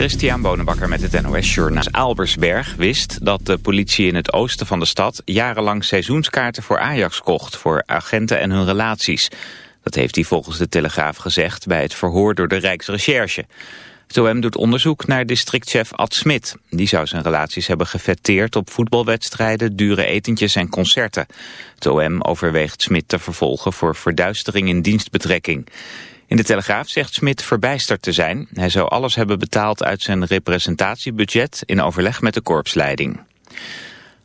Christian Bonenbakker met het NOS Journaal. Albersberg wist dat de politie in het oosten van de stad... jarenlang seizoenskaarten voor Ajax kocht... voor agenten en hun relaties. Dat heeft hij volgens de Telegraaf gezegd... bij het verhoor door de Rijksrecherche. Het doet onderzoek naar districtchef Ad Smit. Die zou zijn relaties hebben gefetteerd op voetbalwedstrijden, dure etentjes en concerten. Het overweegt Smit te vervolgen voor verduistering in dienstbetrekking. In de Telegraaf zegt Smit verbijsterd te zijn. Hij zou alles hebben betaald uit zijn representatiebudget in overleg met de korpsleiding.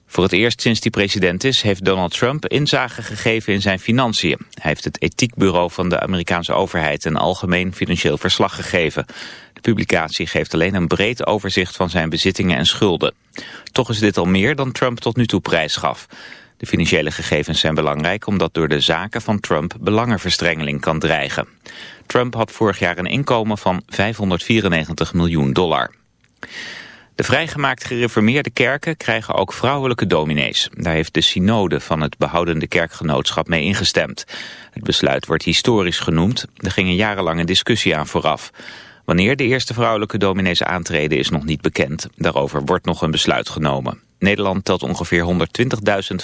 Voor het eerst sinds hij president is, heeft Donald Trump inzage gegeven in zijn financiën. Hij heeft het ethiekbureau van de Amerikaanse overheid een algemeen financieel verslag gegeven. De publicatie geeft alleen een breed overzicht van zijn bezittingen en schulden. Toch is dit al meer dan Trump tot nu toe prijs gaf. De financiële gegevens zijn belangrijk omdat door de zaken van Trump belangenverstrengeling kan dreigen. Trump had vorig jaar een inkomen van 594 miljoen dollar. De vrijgemaakt gereformeerde kerken krijgen ook vrouwelijke dominees. Daar heeft de synode van het behoudende kerkgenootschap mee ingestemd. Het besluit wordt historisch genoemd. Er ging een jarenlange discussie aan vooraf. Wanneer de eerste vrouwelijke dominees aantreden is nog niet bekend. Daarover wordt nog een besluit genomen. Nederland telt ongeveer 120.000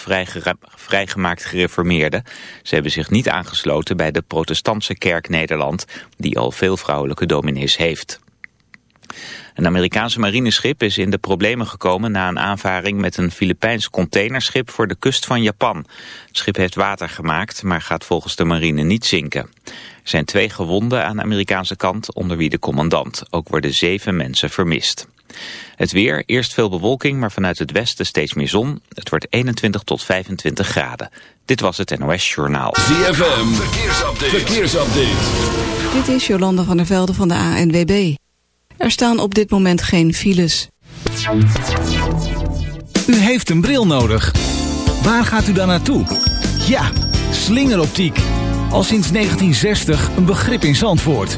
vrijgemaakt gereformeerden. Ze hebben zich niet aangesloten bij de protestantse kerk Nederland... die al veel vrouwelijke dominees heeft. Een Amerikaanse marineschip is in de problemen gekomen na een aanvaring met een Filipijns containerschip voor de kust van Japan. Het schip heeft water gemaakt, maar gaat volgens de marine niet zinken. Er zijn twee gewonden aan de Amerikaanse kant, onder wie de commandant. Ook worden zeven mensen vermist. Het weer, eerst veel bewolking, maar vanuit het westen steeds meer zon. Het wordt 21 tot 25 graden. Dit was het NOS Journaal. ZFM, verkeersupdate. verkeersupdate. Dit is Jolanda van der Velde van de ANWB. Er staan op dit moment geen files. U heeft een bril nodig. Waar gaat u dan naartoe? Ja, slingeroptiek. Al sinds 1960 een begrip in Zandvoort.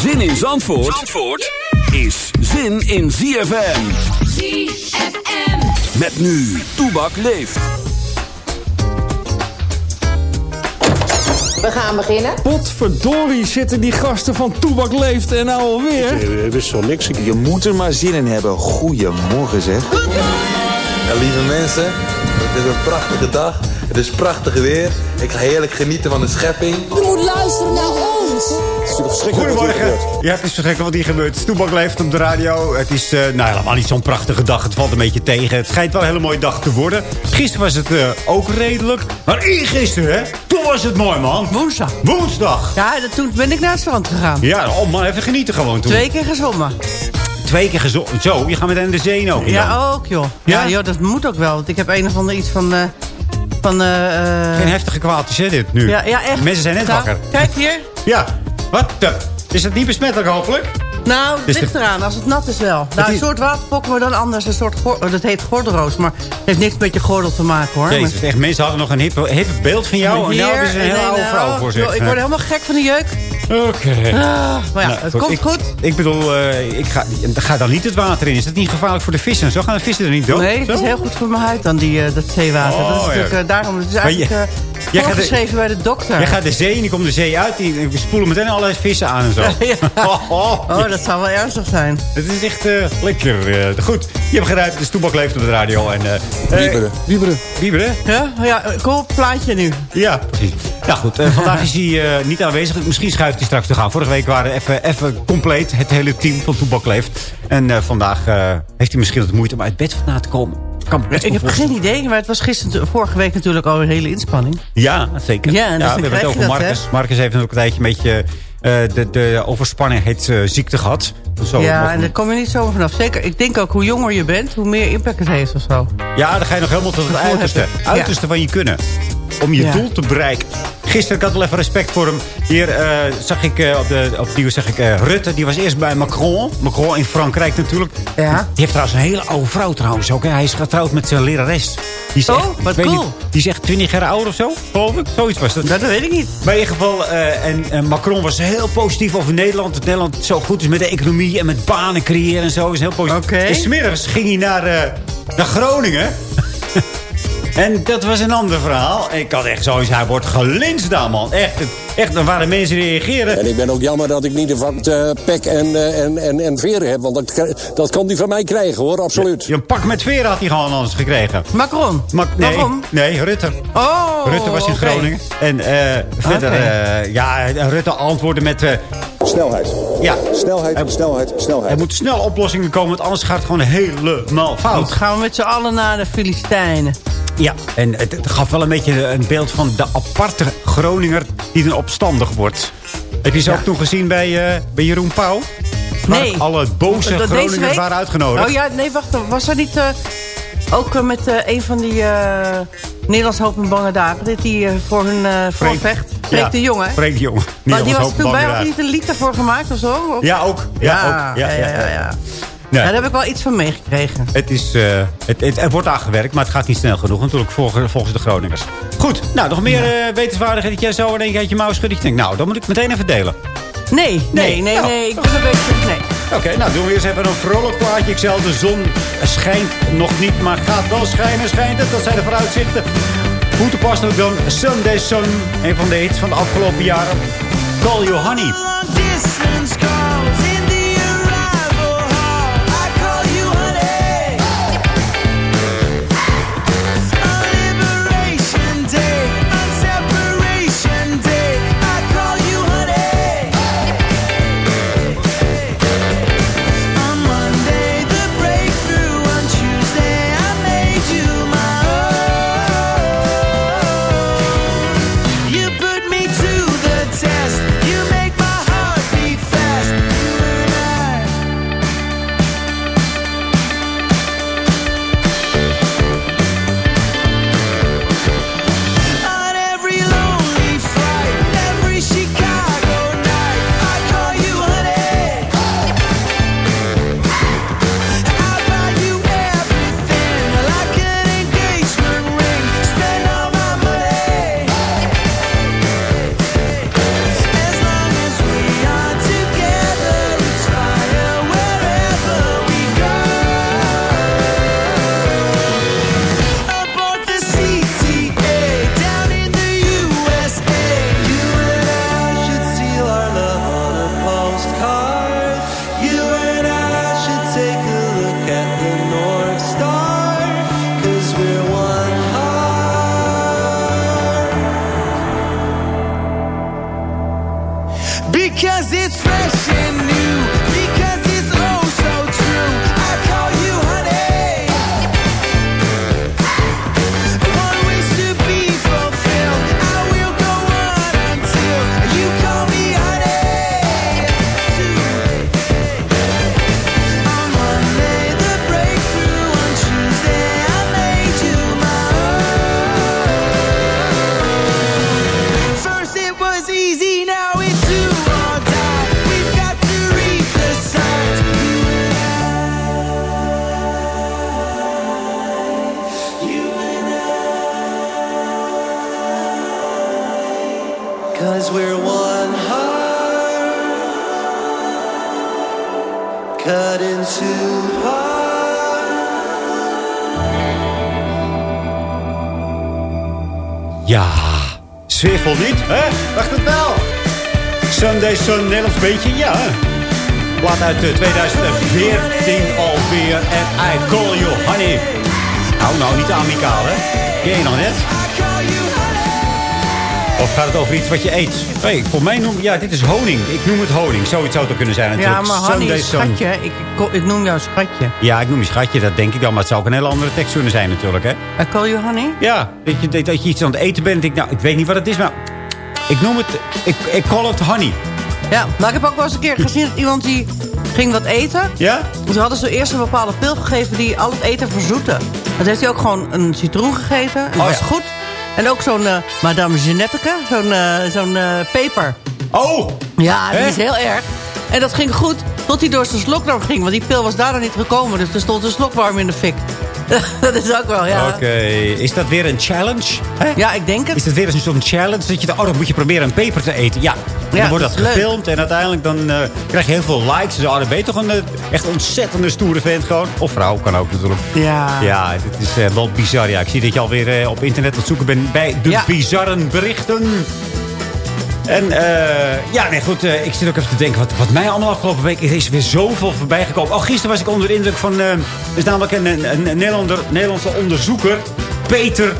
Zin in Zandvoort, Zandvoort is zin in ZFM. ZFM. Met nu, Toebak leeft. We gaan beginnen. Potverdorie zitten die gasten van Toebak Leeft en nou alweer. Ik wist wel niks. Je moet er maar zin in hebben. Goedemorgen zeg. Ja, lieve mensen, het is een prachtige dag. Het is prachtig weer. Ik ga heerlijk genieten van de schepping. Je moet luisteren naar ons. Goedemorgen. Ja, het is verschrikkelijk wat hier gebeurt. Toebak leeft op de radio. Het is uh, nou, helemaal niet zo'n prachtige dag. Het valt een beetje tegen. Het schijnt wel een hele mooie dag te worden. Gisteren was het uh, ook redelijk. Maar eergisteren, hè? Toen was het mooi, man. Woensdag. Woensdag. Ja, toen ben ik naar het strand gegaan. Ja, oh man, even genieten gewoon toen. Twee keer gezongen. Twee keer gezongen? Zo, je gaat meteen de zee ook. Ja, ook joh. Ja? ja, joh, dat moet ook wel. Want ik heb een of ander iets van... Uh, van uh, Geen heftige kwaaltjes, hè, dit nu? Ja, ja echt. Mensen zijn net wakker. Kijk hier. Ja. Wat? Is het niet besmettelijk, hopelijk? Nou, het ligt eraan. Als het nat is wel. Nou, een soort waterpokken, maar dan anders. Een soort dat heet gordelroos. Maar het heeft niks met je gordel te maken, hoor. Jezus, echt, mensen hadden nog een hippe, hippe beeld van jou. Hier, en nou is een hele oude vrouw voor zich. Ik word helemaal gek van de jeuk. Oké. Ah, maar ja, nou, het komt ik, goed. Ik bedoel, uh, ik ga, ga dan niet het water in. Is dat niet gevaarlijk voor de vissen? Zo gaan de vissen er niet dood? Nee, het is heel goed voor mijn huid dan, die, uh, dat zeewater. Oh, dat is natuurlijk, uh, daarom, het is eigenlijk Jij Voorgeschreven bij de dokter. Je gaat de zee in, die komt de zee uit. Die die spoelen meteen allerlei vissen aan en zo. Ja. Oh, oh. Oh, dat zou wel ernstig zijn. Het is echt eh, lekker. eh, goed, je hebt geruimd. De stoelbak leeft op de radio. En, eh, Wieberen. Wieberen. Wieberen? Ja, ja kom op het plaatje nu. Ja, precies. Nou goed, eh, vandaag is hij eh, niet aanwezig. Misschien schuift hij straks te gaan. Vorige week waren even, even compleet het hele team van Toebak leeft. En eh, vandaag eh, heeft hij misschien wat moeite om uit bed vandaan te komen. Kan Ik heb geen idee, maar het was gisteren, vorige week natuurlijk al een hele inspanning. Ja, zeker. Ja, dus dan we hebben het over dat, Marcus. hè? Marcus heeft ook een tijdje een beetje eh, de, de overspannenheidsziekte gehad. Zo, ja, nog- en daar kom je niet zomaar vanaf. Zeker, ik denk ook hoe jonger je bent, hoe meer impact het heeft of zo. ja, dan ga je nog helemaal tot het uiterste. Ja. uiterste van je kunnen. Om je Ja. doel te bereiken. Gisteren, ik had wel even respect voor hem. Hier eh, zag ik eh, op, de, op het nieuws zag ik eh, Rutte. Die was eerst bij Macron. Macron in Frankrijk natuurlijk. Ja. Die heeft trouwens een hele oude vrouw trouwens ook. Hè. Hij is getrouwd met zijn lerares. Die is Oh, echt, wat cool. niet, die is echt 20 jaar oud of zo, geloof ik. Zoiets was dat. Dat weet ik niet. Maar in ieder geval, en, en Macron was heel positief over Nederland. Dat Nederland zo goed is met de economie en met banen creëren en zo. Is heel positief. Oké. En smiddags ging hij naar, naar Groningen. En dat was een ander verhaal. Ik had echt zoiets, hij wordt gelinst daar, man. Echt, echt, er waren mensen die reageren. En ik ben ook jammer dat ik niet de vakt eh, pek en, eh, en, en, en veren heb. Want dat, dat kan hij van mij krijgen, hoor. Absoluut. Een pak met veren had hij gewoon anders gekregen. Macron. Ma- nee, Waarom? Nee, Rutte. Oh, Rutte was in. Groningen. En eh, verder, eh, ja, Rutte antwoordde met... eh, Snelheid. ja, Snelheid, Hij- snelheid, er snelheid. moeten snel oplossingen komen, want anders gaat het gewoon helemaal Dan fout. gaan we met z'n allen naar de Filistijnen. Ja, en het, het gaf wel een beetje een beeld van de aparte Groninger die dan opstandig wordt. Heb je ze Ja. ook toen gezien bij, eh, bij Jeroen Pauw? Nee. alle boze Dat Groningers waren uitgenodigd. Oh ja, nee, wacht. Was er niet eh, ook eh, met een van die Nederlands Hoop en Bange Dagen... dit die voor hun voorvecht? Freek de Jongen. Freek de Jonge. Maar die was er toen bij, ook niet een lied daarvoor gemaakt of zo? Of- Ja, ook. Ja, Ja, ook. Ja, ja, ja, ja, ja. Nee, Daar heb ik wel iets van meegekregen. het, is, eh, het, het, er wordt aangewerkt, maar het gaat niet snel genoeg. Natuurlijk volgens, volgens de Groningers. Goed, nou, nog meer eh wetenswaardigheden dat jij zo in één keer uit je mouw schudt. Ik denk, nou, dan moet ik meteen even delen. Nee, nee, nee, Nou. nee. Ik ben een beetje... Nee. Oké, nou doen we eerst even een vrolijk plaatje. Ik zei al, de zon schijnt nog niet, maar gaat wel schijnen, schijnt het. Dat zijn de vooruitzichten. Hoe te passen ook dan Sunday Sun. Een van de hits van de afgelopen jaren. Call You Honey. Hè? Wacht het wel. Sunday Sun, Nederlands beetje, ja. Plaat uit eh, 2014 alweer. En I Call You Honey. Nou, nou, niet amicaal, hè? Ken je nog net? Of gaat het over iets wat je eet? Hey, voor mij noem ja, dit is honing. Ik noem het honing. Zoiets zou het ook kunnen zijn Ja, natuurlijk. maar Hanny, Sunday Sun. schatje. Ik, ik, ik noem jou schatje. Ja, ik noem je schatje, dat denk ik dan. Maar het zou ook een hele andere tekst kunnen zijn natuurlijk, hè? I call you honey? Ja, dat je, dat je iets aan het eten bent. Ik, nou, ik weet niet wat het is, maar ik noem het... Ik, ik call het honey. Ja, maar ik heb ook wel eens een keer gezien dat iemand die ging wat eten. Ja? Ze hadden ze eerst een bepaalde pil gegeven die al het eten verzoette. Dat heeft hij ook gewoon een citroen gegeten. En dat Oh, was ja. goed. En ook zo'n eh, Madame Genettica, zo'n eh, zo'n eh, peper. Oh! Ja, die is heel erg. En dat ging goed tot hij door zijn slokdarm ging. Want die pil was daarna niet gekomen. Dus er stond een slokwarm in de fik. dat is ook wel, ja. Oké, is dat weer een challenge? Hè? Ja, ik denk het. Is dat weer een zo'n challenge? Dat je dan, oh, dan moet je proberen een peper te eten. Ja, En Ja, dan wordt dat dat is leuk. gefilmd en uiteindelijk dan eh, krijg je heel veel likes. Dus, oh, dan ben je toch een eh, echt ontzettende stoere vent gewoon. Of vrouw, kan ook natuurlijk. Ja. Ja, het is eh, wel bizar. Ja, ik zie dat je alweer eh, op internet aan het zoeken bent bij de Ja. bizarre berichten. En eh, ja, nee goed, eh, ik zit ook even te denken, wat, wat mij allemaal afgelopen week is, is weer zoveel voorbij gekomen. Oh, gisteren was ik onder de indruk van, er is namelijk een, een, een Nederlander, Nederlandse onderzoeker, Peter,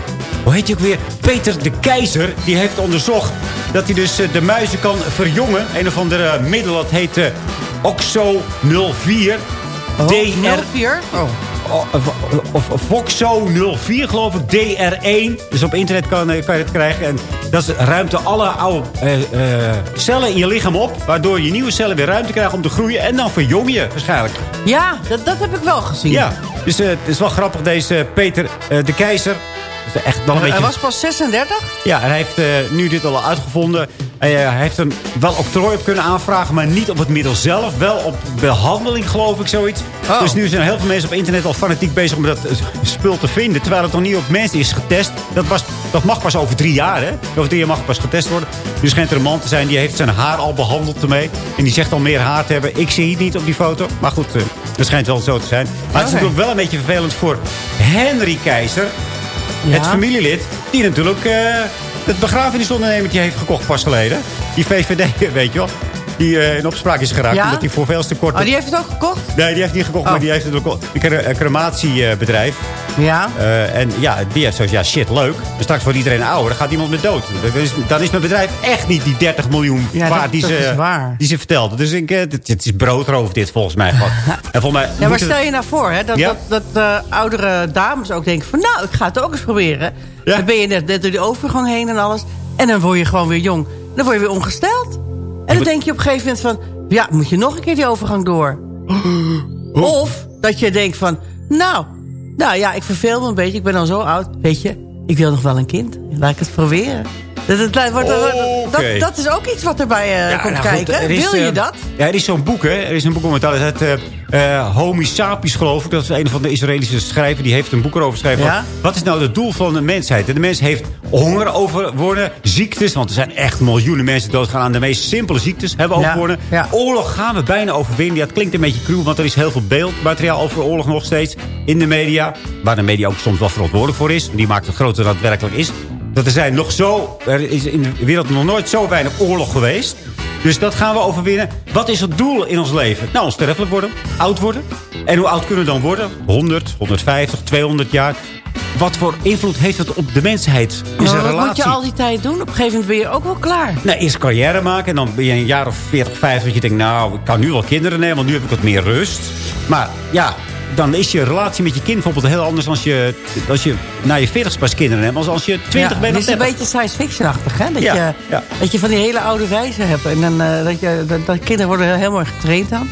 hoe heet hij ook weer? Peter de Keizer, die heeft onderzocht dat hij dus de muizen kan verjongen. Een of andere middel, dat heet Oxo 04. Oh, DR 04? Oh. Of, of Voxo 04, geloof ik, DR1. Dus op internet kan, eh, kan je het krijgen. En dat is- ruimt alle oude eh, eh, cellen in je lichaam op. Waardoor je nieuwe cellen weer ruimte krijgen om te groeien. En dan verjong je waarschijnlijk. Ja, dat, dat heb ik wel gezien. Ja, dus het is wel grappig. Deze Peter de Keizer. Is echt wel een Hij beetje... was pas 36? Ja, en hij heeft eh, nu dit al uitgevonden. Hij, eh, hij heeft er wel octrooi op kunnen aanvragen, maar niet op het middel zelf. Wel op behandeling, geloof ik, zoiets. Oh. Dus nu zijn heel veel mensen op internet al fanatiek bezig om dat eh, spul te vinden. Terwijl het nog niet op mensen is getest. Dat, was, dat mag pas over drie jaar, hè? Over drie jaar mag het pas getest worden. Nu schijnt er een man te zijn, die heeft zijn haar al behandeld ermee. En die zegt al meer haar te hebben. Ik zie het niet op die foto. Maar goed, eh, dat schijnt wel zo te zijn. Maar het is natuurlijk wel een beetje vervelend voor Henry Keizer. Het familielid die natuurlijk eh, het begrafenisondernemertje heeft gekocht pas geleden. Die VVD, weet je wel. Die eh, in opspraak is geraakt Ja? omdat hij voor veel te kort... Oh, die heeft het ook gekocht? Nee, die heeft niet gekocht, Oh. maar die heeft het ook een cre- een crematiebedrijf. Ja. Eh, en ja, die heeft zoiets, ja shit, leuk. Maar straks wordt iedereen ouder, dan gaat iemand met dood. Dan is, dan is mijn bedrijf echt niet die 30 miljoen Ja, waard dat- die, dat ze, waar. die ze vertelde. Dus ik, eh, het, het is broodroof dit volgens mij. en volgens mij Ja, maar het- stel je nou voor hè, dat, Ja? dat, dat oudere dames ook denken van... nou, ik ga het ook eens proberen. Ja. Dan ben je net, net door die overgang heen en alles. En dan word je gewoon weer jong. Dan word je weer ongesteld. En dan denk je op een gegeven moment van... ja, moet je nog een keer die overgang door? Of dat je denkt van... nou, nou ja, ik verveel me een beetje. Ik ben al zo oud. Weet je, ik wil nog wel een kind. Laat ik het proberen. Dat, dat, wordt- dat, dat is ook iets wat erbij eh, Ja, komt nou kijken. is, wil je eh, dat? Ja, er is zo'n boek, hè. Er is een boek om het het heet eh eh, Homo sapiens, geloof ik. Dat is een van de Israëlische schrijver. Die heeft een boek erover geschreven. Ja? Wat is nou het doel van de mensheid? En de mens heeft honger overwonnen, ziektes. Want er zijn echt miljoenen mensen doodgaan aan de meest simpele ziektes. Hebben we Ja, overwonnen. ja. Oorlog gaan we bijna overwinnen. Ja, het klinkt een beetje cruel, want er is heel veel beeldmateriaal over oorlog nog steeds. In de media. Waar de media ook soms wel verantwoordelijk voor is. Die maakt het groter dan het werkelijk is. Dat er zijn nog zo... Er is in de wereld nog nooit zo weinig oorlog geweest. Dus dat gaan we overwinnen. Wat is het doel in ons leven? Nou, onsterfelijk worden. Oud worden. En hoe oud kunnen we dan worden? 100, 150, 200 jaar. Wat voor invloed heeft het op de mensheid? Is Maar een wat relatie? moet je al die tijd doen? Op een gegeven moment ben je ook wel klaar. Nou, eerst carrière maken. En dan ben je een jaar of 40, 50. Dat je denkt, nou, ik kan nu wel kinderen nemen. Want nu heb ik wat meer rust. Maar ja, dan is je relatie met je kind bijvoorbeeld heel anders... als je, als je na je 40 pas kinderen neemt. Als als je 20 ja, bent Het is een 30. beetje science fiction-achtig, hè? Dat, Ja, je, ja. dat je van die hele oude wijzen hebt. En dan, eh, dat, je, dat, dat kinderen worden heel mooi getraind dan.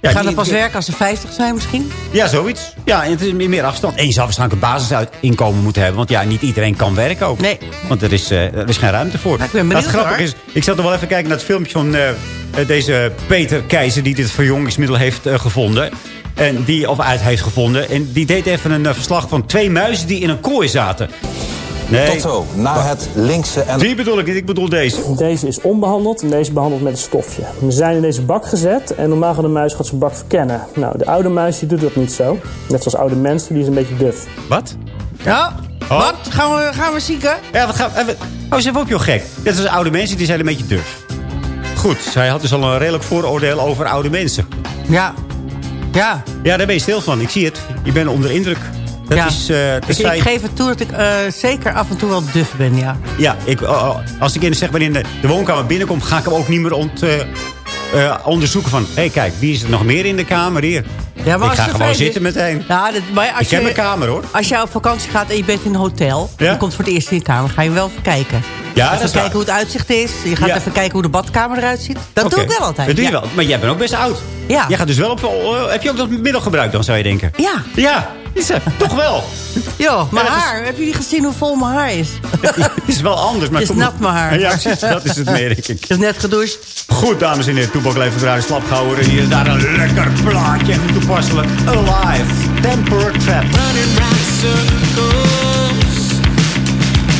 Ja, gaan dan pas werken als ze 50 zijn misschien. Ja, zoiets. Ja, en het is meer, afstand. En je zou waarschijnlijk een basisinkomen moeten hebben. Want ja, niet iedereen kan werken ook. Nee. Want er is, eh, er is geen ruimte voor. ik ben Wat grappig hoor. is, ik zat nog wel even kijken naar het filmpje van eh, deze Peter Keizer... die dit verjongingsmiddel heeft gevonden. En die, of uit heeft gevonden. En die deed even een eh, verslag van twee muizen die in een kooi zaten. Nee. Tot zo, na het linkse en... Die bedoel ik niet, ik bedoel deze. Deze is onbehandeld en deze is behandeld met een stofje. We zijn in deze bak gezet en normaal gaat de muis gaat zijn bak verkennen. Nou, de oude muis die doet dat niet zo. Net zoals oude mensen, die is een beetje duf. Wat? Ja. Wat? Gaan we, gaan we zieken? Ja, wat gaan we... Oh, ze even op, joh, gek. Dit is oude mensen, die zijn een beetje duf. Goed, zij had dus al een redelijk vooroordeel over oude mensen. Ja. Ja. Ja, daar ben je stil van. Ik zie het. Je bent onder indruk. Dat ja. is, eh, ik, ik geef het toe dat ik eh, zeker af en toe wel duf ben, ja. Ja, ik, oh, oh, als ik in, zeg maar in de, de woonkamer binnenkom... ga ik hem ook niet meer ont, eh, onderzoeken van... hé, hey, kijk, wie is er nog meer in de kamer hier? Ja, maar ik ga gewoon zitten meteen. Nou, dat, maar als ik heb je- mijn kamer, hoor. Als je op vakantie gaat en je bent in een hotel... Ja? je komt voor het eerst in je kamer, ga je wel even kijken. Ja, even dat kijken hoe het uitzicht is. Je gaat Ja. even kijken hoe de badkamer eruit ziet. Dat doe ik wel altijd. Dat doe je ja. wel. Maar jij bent ook best oud. Ja. Jij gaat dus wel op... oh, heb je ook dat middel gebruikt dan, zou je denken? Ja. Ja. Toch wel. Joh, mijn Ja, dat is- haar. Heb je niet gezien hoe vol mijn haar is? Het is wel anders. Maar Het is kom- nat, mijn haar. Ja, precies. Dat is het meer, denk ik. Het is net gedoucht. Goed, dames en heren. Toepak draaien slap gehouden. En hier is daar een lekker plaatje. Even toepasselijk. Alive. Temper Trap. Running round circles.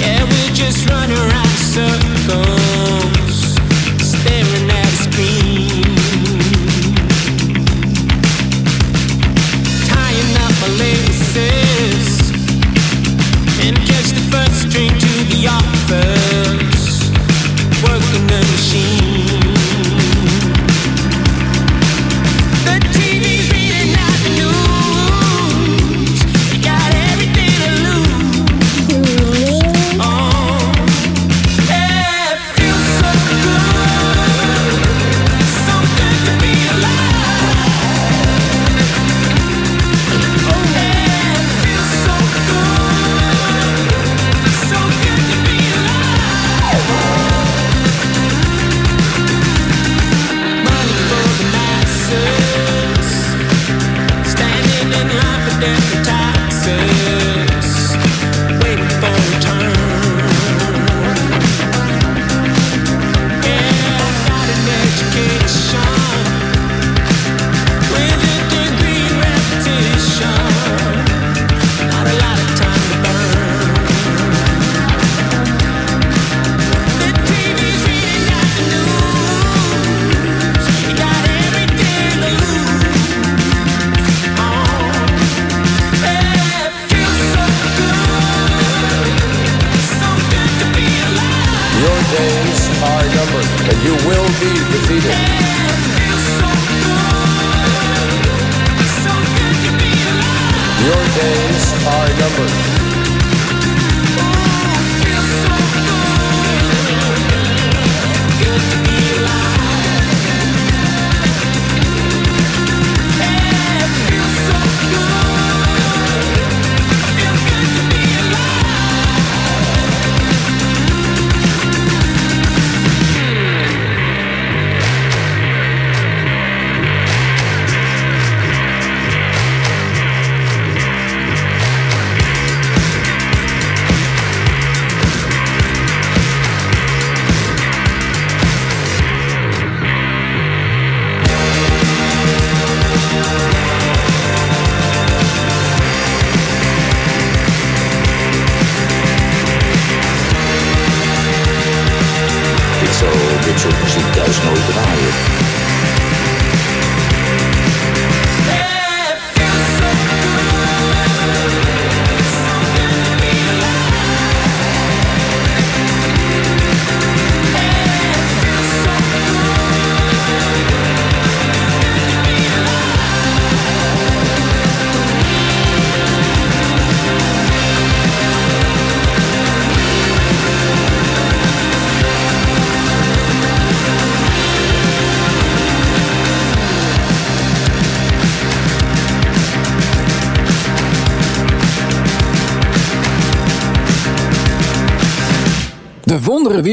Yeah, we're just running round circles.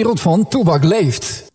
Wereld van Toebak leeft.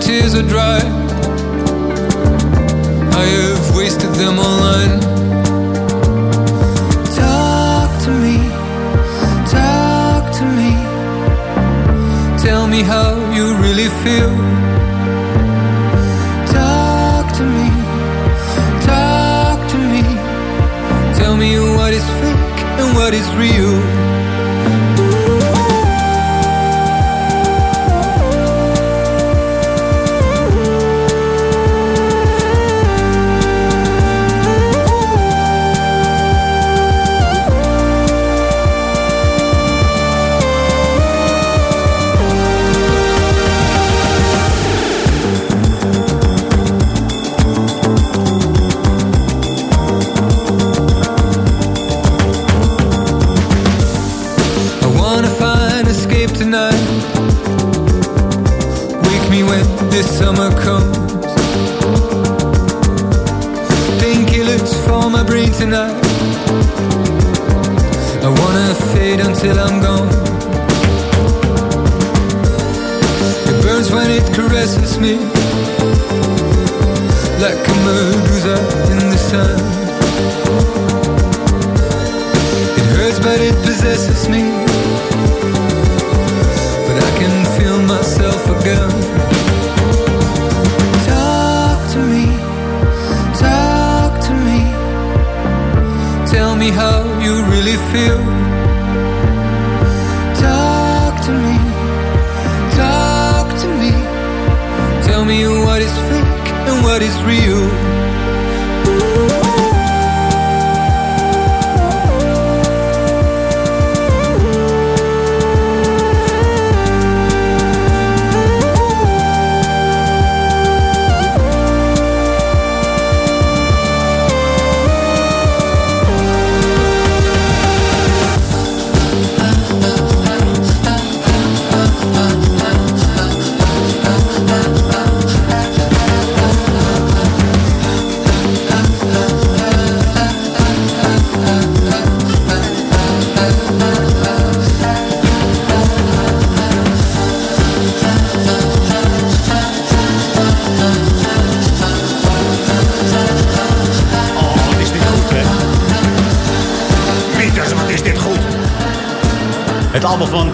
Tears are dry. I have wasted them online. Talk to me, talk to me. Tell me how you really feel. Talk to me, talk to me. Tell me what is fake and what is real.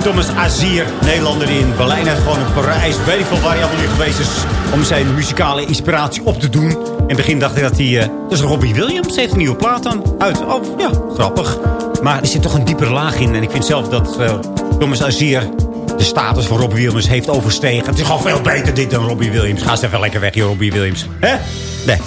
Thomas Azier, Nederlander die in Berlijn heeft gewoon in Parijs. Weet ik veel waar hij allemaal nu geweest is om zijn muzikale inspiratie op te doen. In het begin dacht ik dat hij... eh dus Robbie Williams heeft een nieuwe plaat aan uit. Oh, ja, grappig. Maar er zit toch een diepere laag in. En ik vind zelf dat eh, Thomas Azier de status van Robbie Williams heeft overstegen. Het is gewoon veel beter dit dan Robbie Williams. Ga eens even lekker weg, je Robbie Williams. Hè? Nee.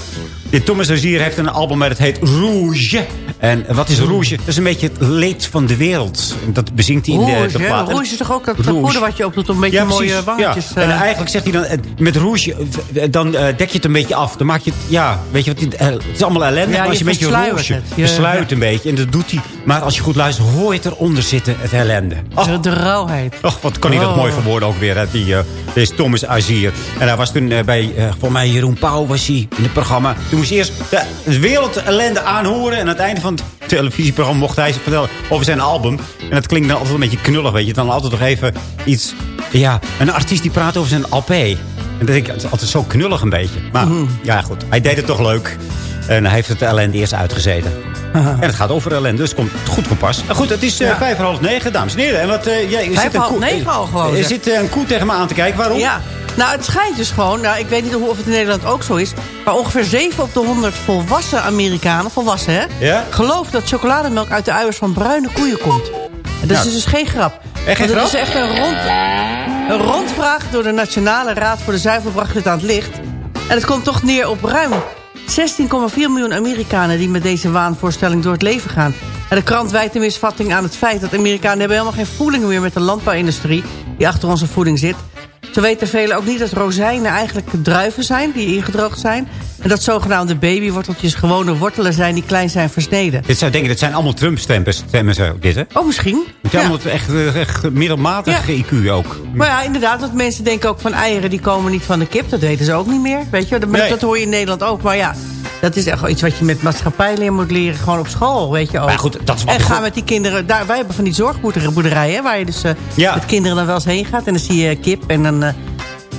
Dit Thomas Azier heeft een album met het heet Rouge. En wat is Rouge? Dat is een beetje het leed van de wereld. Dat bezingt hij in de, de plaat. Rouge is toch ook dat poeder wat je opdoet om een beetje mooie wangetjes... Ja. En eh, eigenlijk zegt hij dan, eh, met rouge, eh, dan dek je het een beetje af. Dan maak je het, ja, weet je wat, het, is allemaal ellende. Maar als je een beetje rouge, ja. een beetje. En dat doet hij. Maar als je goed luistert, hoor je het eronder zitten, het ellende. de, de rauwheid. Och, wat kan hij dat Oh. mooi verwoorden ook weer, hè, die, eh, deze Thomas Azier. En hij was toen eh, bij, eh voor mij Jeroen Pauw was hij in het programma. Toen moest hij eerst de, de wereld ellende aanhoren. En aan het einde van het televisieprogramma mocht hij vertellen over zijn album. En dat klinkt dan altijd een beetje knullig, weet je. Dan altijd nog even iets, ja, een artiest die praat over zijn LP. En dat denk ik, het is altijd zo knullig een beetje. Maar ja, goed, hij deed het toch leuk. En hij heeft het ellende eerst uitgezeten. En het gaat over ellende, dus het komt goed van pas. En goed, het is eh, Ja. vijf voor half negen, dames en heren. En wat, eh, jij, Vijf een half koe- negen al gewoon, Er zit eh, een koe tegen me aan te kijken. Waarom? Ja, nou het schijnt dus gewoon, nou, ik weet niet of het in Nederland ook zo is... maar ongeveer 7 op de 100 volwassen Amerikanen, volwassen hè... Ja? gelooft dat chocolademelk uit de uiers van bruine koeien komt. En dat Ja. is dus geen grap. Echt geen het grap? is echt een, rond, een rondvraag door de Nationale Raad voor de Zuivel bracht dit aan het licht. En het komt toch neer op ruim 16,4 miljoen Amerikanen... die met deze waanvoorstelling door het leven gaan. En de krant wijt de misvatting aan het feit dat Amerikanen... hebben helemaal geen voeling meer met de landbouwindustrie... die achter onze voeding zit. Zo weten velen ook niet dat rozijnen eigenlijk druiven zijn... die ingedroogd zijn. En dat zogenaamde babyworteltjes gewone wortelen zijn... die klein zijn versneden. Dit zou denken, dit zijn allemaal Trump-stemmers, dit, hè? Oh, misschien. Het is allemaal echt, eh, echt middelmatig IQ ook. Maar ja, inderdaad, want mensen denken ook van eieren... die komen niet van de kip, dat weten ze ook niet meer. Weet je, dat, Nee. dat hoor je in Nederland ook. Maar ja, Dat is echt wel iets wat je met maatschappijleer moet leren. Gewoon op school, weet je ook. Maar goed, dat is en ik ga goed- met die kinderen... Daar, wij hebben van die zorgboerderijen... waar je dus Ja. met kinderen dan wel eens heen gaat. En dan zie je kip en dan... eh,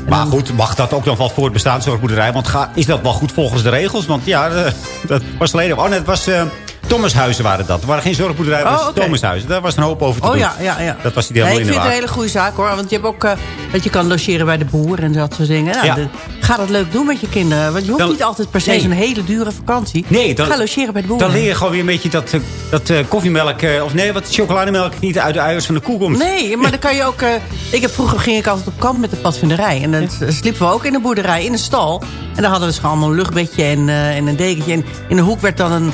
Maar goed, mag dat ook nog wel voor het bestaanszorgboerderij? Want ga, is dat wel goed volgens de regels? Want ja, eh, dat was geleden... Oh nee, het was... Thomashuizen waren dat. Er waren geen zorgboerderijen, Oh, oké. Thomashuizen. Daar was een hoop over te Oh doen. ja, ja, ja. Dat was die helemaal Nee, ik in vind het een hele goede zaak hoor. Want je hebt ook eh, dat je kan logeren bij de boer en dat soort dingen. Nou, Ja. de- ga dat leuk doen met je kinderen. Want je hoeft Dan- niet altijd per se Nee. zo'n hele dure vakantie. Nee, dan, ga logeren bij de boer. dan leer je gewoon weer een beetje dat, eh, dat eh, koffiemelk... of nee, wat chocolademelk niet uit de uiers van de koe komt. Nee, maar dan kan je ook... ik heb, vroeger ging ik altijd op kamp met de padvinderij. En dan s- sliepen we ook in de boerderij, in de stal. En dan hadden we dus gewoon allemaal een luchtbedje en, en een dekentje. En in de hoek werd dan een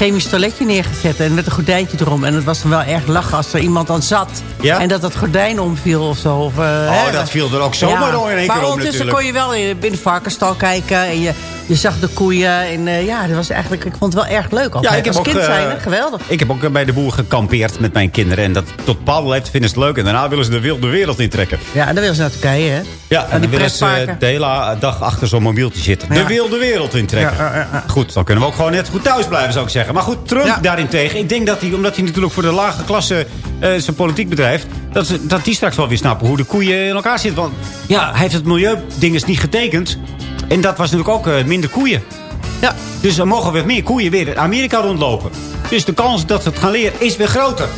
chemisch toiletje neergezet. En met een gordijntje erom. En het was dan wel erg lachen als er iemand aan zat. Ja? En dat dat gordijn omviel of zo. Of, eh, Oh, hè. dat viel er ook zomaar door in één maar keer op ondertussen kon je wel in in de varkenstal kijken. En je, je zag de koeien. En eh, ja, dat was eigenlijk, ik vond het wel erg leuk altijd. Ja, ik heb Als ook, kind eh, zijn, geweldig. Ik heb ook eh, bij de boer gekampeerd met mijn kinderen. En dat tot bepaalde leeftijd vinden ze het leuk. En daarna willen ze de wilde wereld intrekken. Ja, en dan wil ze naar Turkije, hè? Ja, en die dan willen ze eh, de hele dag achter zo'n mobieltje zitten. De wilde wereld intrekken. Ja. Goed, dan kunnen we ook gewoon net goed thuis blijven, zou ik zeggen. Maar goed, Trump Ja. daarentegen. Ik denk dat hij, omdat hij natuurlijk voor de lage klasse eh, zijn politiek bedrijft... Dat, ze- dat die straks wel weer snappen hoe de koeien in elkaar zitten. Want ja, hij heeft het milieudinges niet getekend. En dat was natuurlijk ook eh, minder koeien. Ja. Dus er mogen weer meer koeien weer in Amerika rondlopen. Dus de kans dat ze het gaan leren is weer groter.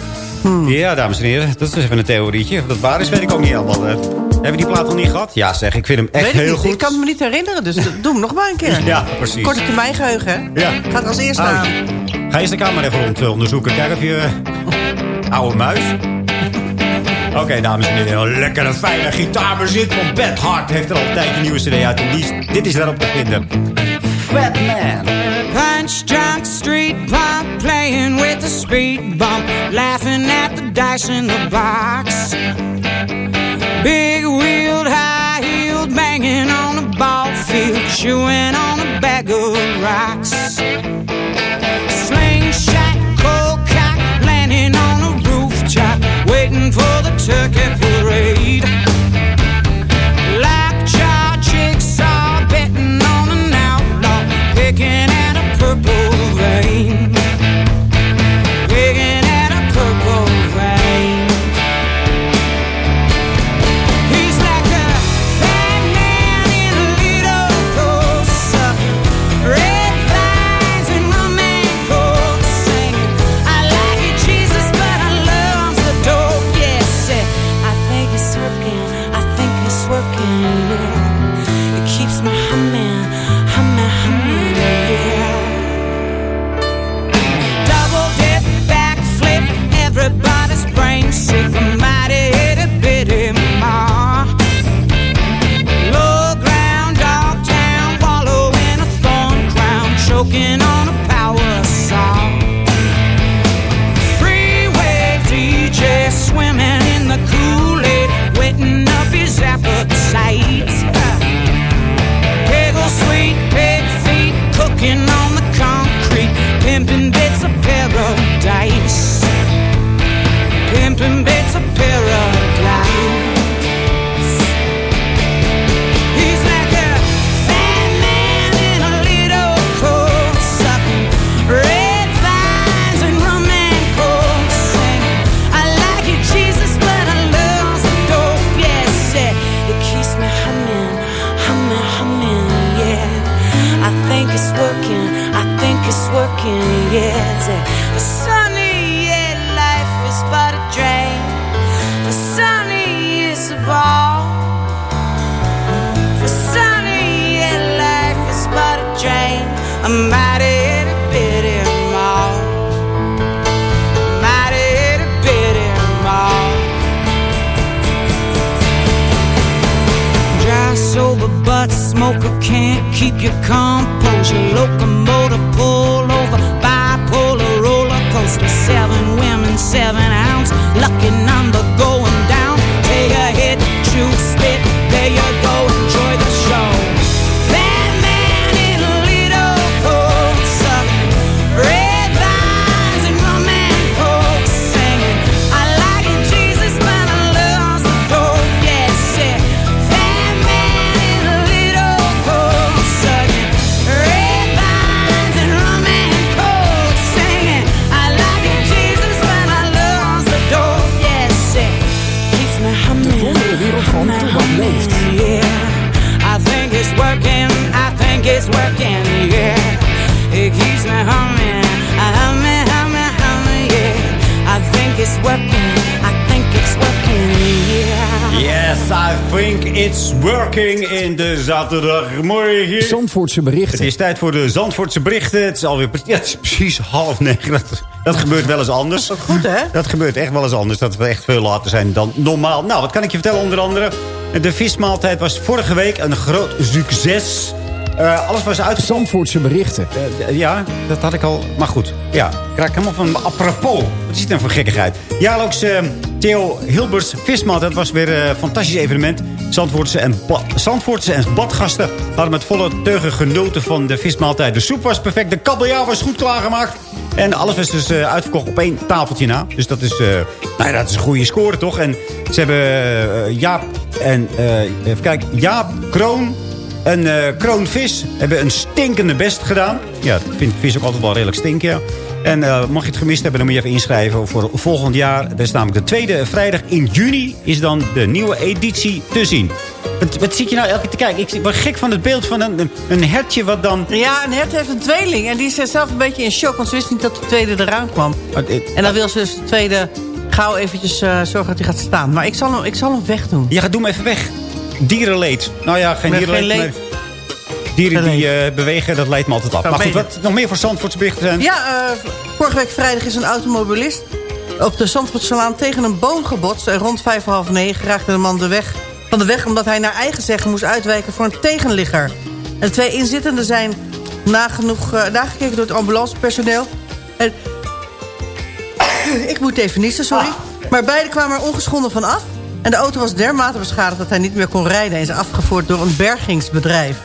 Hmm. Ja, dames en heren, dat is even een theorietje. Of dat waar is, weet ik ook niet helemaal. Hebben we die plaat nog niet gehad? Ja zeg, ik vind hem echt heel niet. goed. Ik kan me niet herinneren, dus doe hem nog maar een keer. Ja, precies. Korte termijn geheugen, hè? Ja. Gaat er als eerste Oh. aan. Ga eens de kamer even rond eh, onderzoeken. Kijk of je... eh, oude muis. Oké, dames en heren. Een lekkere, fijne gitaarmuziek van Beth Hart. Heeft er al een tijdje nieuwe cd uit. En die is- dit is daarop te vinden. Fat Man. Punch drunk street punk playing with the speed bump, laughing at the dice in the box. Big wheeled, high heeled, banging on a ball field, chewing on a bag of rocks. Slingshot, cold cock, landing on a rooftop, waiting for the turkey parade. In de zaterdagmorgen. Zandvoortse berichten. Het is tijd voor de Zandvoortse berichten. Het is alweer pre- ja, het is precies half negen. Dat, dat gebeurt wel eens anders. Dat is goed, hè? Dat gebeurt echt wel eens anders. Dat we echt veel later zijn dan normaal. Nou, wat kan ik je vertellen onder andere? De vismaaltijd was vorige week een groot succes. Eh, alles was uit. Zandvoortse berichten. Eh, ja, dat had ik al. Maar goed, ja. Ik raak helemaal van apropos. Wat is dit nou voor gekkigheid? Jaarlijks eh, Theo Hilbers vismaaltijd was weer een fantastisch evenement. Zandvoortse en, Zandvoortse en badgasten hadden met volle teugen genoten van de vismaaltijd. De soep was perfect, de kabeljauw was goed klaargemaakt. En alles was dus uitverkocht op één tafeltje na. Dus dat is, eh, nou ja, dat is een goede score, toch? En ze hebben Jaap en... eh, even kijken, Jaap, Kroon en eh Kroonvis hebben een stinkende best gedaan. Ja, ik vind vis ook altijd wel redelijk stinken, ja. En eh, mocht je het gemist hebben, dan moet je even inschrijven voor volgend jaar. Dat is namelijk de tweede vrijdag in juni is dan de nieuwe editie te zien. Wat, wat zit je nou elke keer te kijken? Ik word gek van het beeld van een, een, een hertje wat dan... Ja, een hert heeft een tweeling. En die is zelf een beetje in shock. Want ze wist niet dat de tweede eraan kwam. En dan wil ze dus de tweede gauw eventjes eh, zorgen dat hij gaat staan. Maar ik zal hem, ik zal hem wegdoen. Ja, doe hem even weg. Dierenleed. Nou ja, geen dierenleed. geen leed. maar Dieren die eh, bewegen, dat leidt me altijd af. Maar goed, wat nog meer voor Zandvoortse berichten zijn? Ja, eh, vorige week vrijdag is een automobilist op de Zandvoortselaan tegen een boom gebotst. En rond vijf half negen raakte de man de weg, van de weg... omdat hij naar eigen zeggen moest uitwijken voor een tegenligger. En de twee inzittenden zijn nagenoeg eh, nagekeken door het ambulancepersoneel. En, ik moet even niezen, sorry. Maar beide kwamen er ongeschonden van af. En de auto was dermate beschadigd dat hij niet meer kon rijden... en is afgevoerd door een bergingsbedrijf.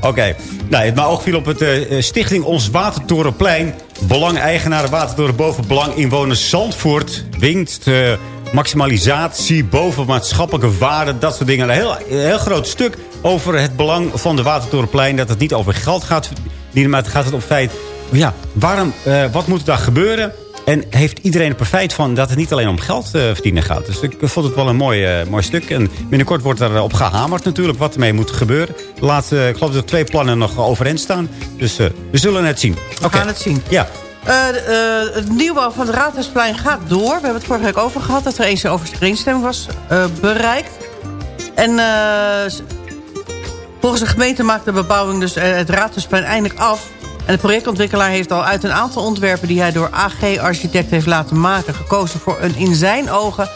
Oké. Nou, het oog viel op het eh, stichting Ons Watertorenplein. Belang-eigenaren Watertoren boven belang-inwoners Zandvoort. Winst, eh, maximalisatie boven maatschappelijke waarden. Dat soort dingen. Een heel, heel groot stuk over het belang van de Watertorenplein. Dat het niet over geld gaat maar het gaat het om feit... Ja, waarom, eh, wat moet daar gebeuren? En heeft iedereen er profijt van dat het niet alleen om geld eh, verdienen gaat. Dus ik vond het wel een mooi, eh, mooi stuk. En binnenkort wordt er op gehamerd natuurlijk wat ermee moet gebeuren. De laatste, ik geloof dat er twee plannen nog overeind staan. Dus eh, we zullen het zien. We gaan het zien. Ja. Eh, eh, het nieuwbouw van het Raadhuisplein gaat door. We hebben het vorige week over gehad dat er eens een overeenstemming was eh, bereikt. En eh, volgens de gemeente maakt de bebouwing dus eh, het Raadhuisplein eindelijk af. En de projectontwikkelaar heeft al uit een aantal ontwerpen... die hij door AG Architect heeft laten maken... gekozen voor een in zijn ogen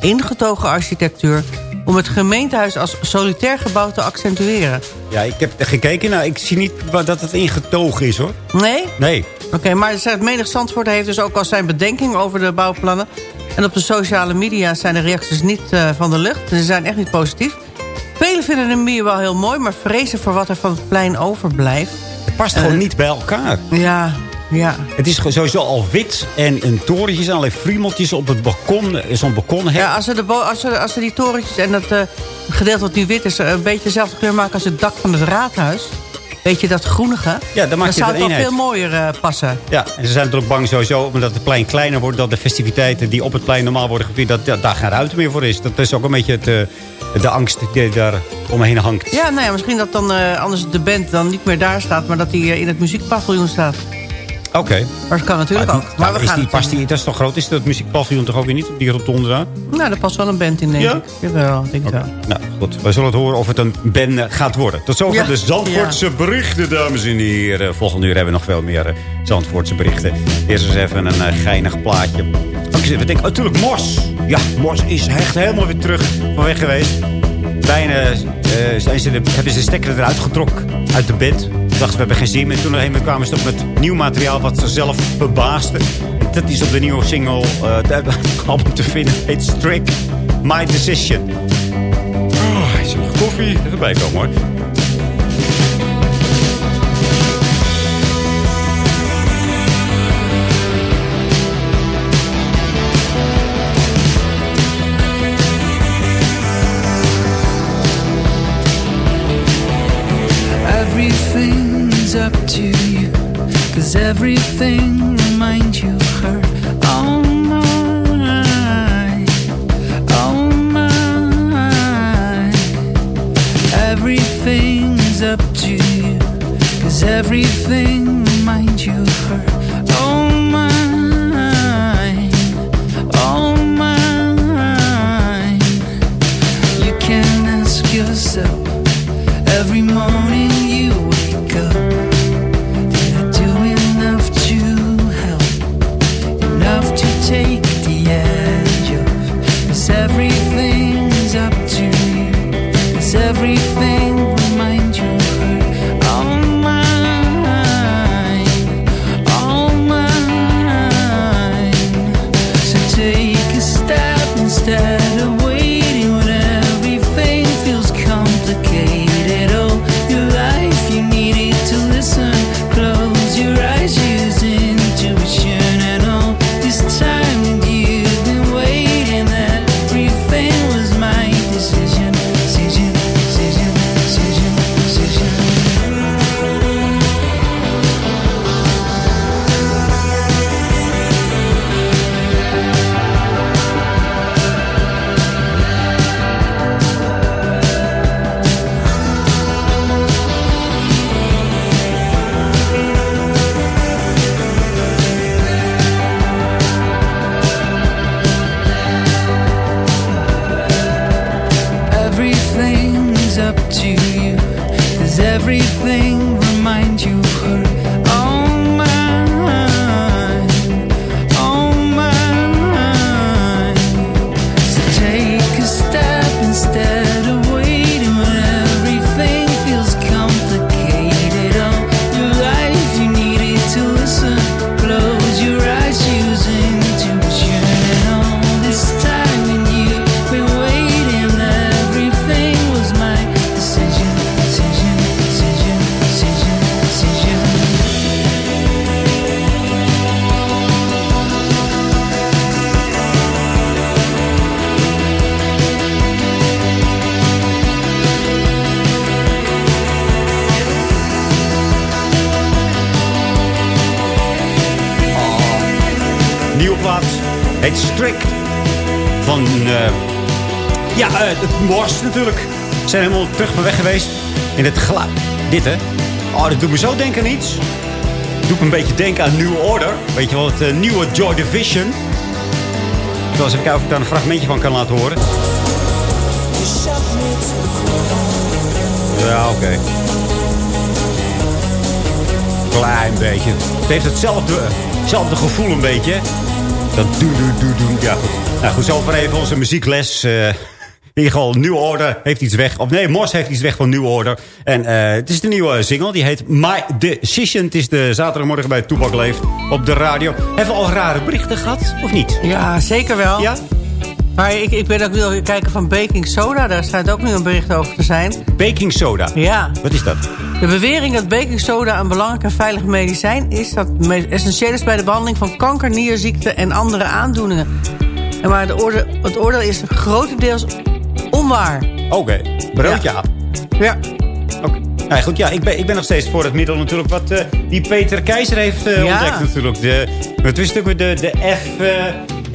ingetogen architectuur... om het gemeentehuis als solitair gebouw te accentueren. ja, ik heb gekeken. Nou, ik zie niet dat het ingetogen is hoor. Nee? Nee. Oké, maar het menig Zandvoort heeft dus ook al zijn bedenking over de bouwplannen. En op de sociale media zijn de reacties niet eh, van de lucht. Ze zijn echt niet positief. Velen vinden de muur wel heel mooi, maar vrezen voor wat er van het plein overblijft. Het past gewoon niet bij elkaar. Ja, ja. Het is sowieso al wit en een torentjes en allerlei friemeltjes op het balkon. eh, Zo'n balkon hebben. Ja, als ze, de als, ze, als ze die torentjes en dat eh, gedeelte wat nu wit is... eh, een beetje dezelfde kleur maken als het dak van het raadhuis... Weet je, dat groenige? Ja, dan maak je zou het wel veel mooier eh, passen. Ja, en ze zijn natuurlijk bang sowieso, omdat het plein kleiner wordt... dat de festiviteiten die op het plein normaal worden gevierd... dat, dat daar geen ruimte meer voor is. Dat is ook een beetje het, eh, de angst die daar omheen hangt. Ja, nou ja, misschien dat dan eh, anders de band dan niet meer daar staat... maar dat die eh, in het muziekpaviljoen staat. Oké. Maar dat kan natuurlijk ook. Maar we is gaan die, past die, dat is toch groot? Is dat muziekpaviljoen toch ook weer niet op die rotonde daar? Nou, daar past wel een band in, denk Ja? ik. Jawel, denk ik wel. Nou, goed. We zullen het horen of het een bende gaat worden. Tot zover Ja. de Zandvoortse berichten, dames en heren. Volgende uur hebben we nog veel meer eh, Zandvoortse berichten. Eerst eens even een eh, geinig plaatje. Eens even denken, oh, natuurlijk Mos. Ja, Mos is echt helemaal weer terug van weg geweest. Bijna eh, zijn ze hebben ze de stekker eruit getrokken uit de bed. Dachten we hebben geen zin meer. Toen kwamen ze op met nieuw materiaal wat ze zelf verbaasde. Dat is op de nieuwe single, eh de album te vinden. Heet Strict My Decision. Oh, nog koffie? Even bijkomen hoor. Up to you. Cause everything reminds you of her. Oh my, oh my. Everything's up to you. Cause everything reminds you of her. Oh my, oh my. You can ask take everything Nieuwe plaats. Heet Strict. Van, eh, ja, eh, het Mors natuurlijk. Zijn helemaal terug van weg geweest. In het geluid. Dit, hè. Oh, dat doet me zo denken aan iets. Doet me een beetje denken aan New Order. Weet je wel, het eh, nieuwe Joy Division. Ik wil eens even ik daar een fragmentje van kan laten horen. Ja, oké. Klein beetje. Het heeft hetzelfde, hetzelfde gevoel een beetje. Dat doe, doe, doe, doe. Ja, goed. Nou goed, zo voor even onze muziekles. eh in ieder geval, New Order heeft iets weg. Of nee, Mors heeft iets weg van New Order. En eh, het is de nieuwe single. Die heet My Decision. Het is de zaterdagmorgen bij Toebak Leeft op de radio. Hebben we al rare berichten gehad? Of niet? Ja, zeker wel. Ja? Maar ik, ik ben ook wil kijken van baking soda. Daar schijnt ook nu een bericht over te zijn. Baking soda. Ja. Wat is dat? De bewering dat baking soda een belangrijk en veilig medicijn is... dat essentieel is bij de behandeling van kanker, nierziekten en andere aandoeningen. En maar de orde, het oordeel is grotendeels onwaar. Oké, broodje aap. Ja. Oké. Ja, goed, ja, ik ben, ik ben nog steeds voor het middel natuurlijk wat eh, die Peter Keizer heeft eh, Ja. ontdekt natuurlijk. De, het is natuurlijk de, de F, eh,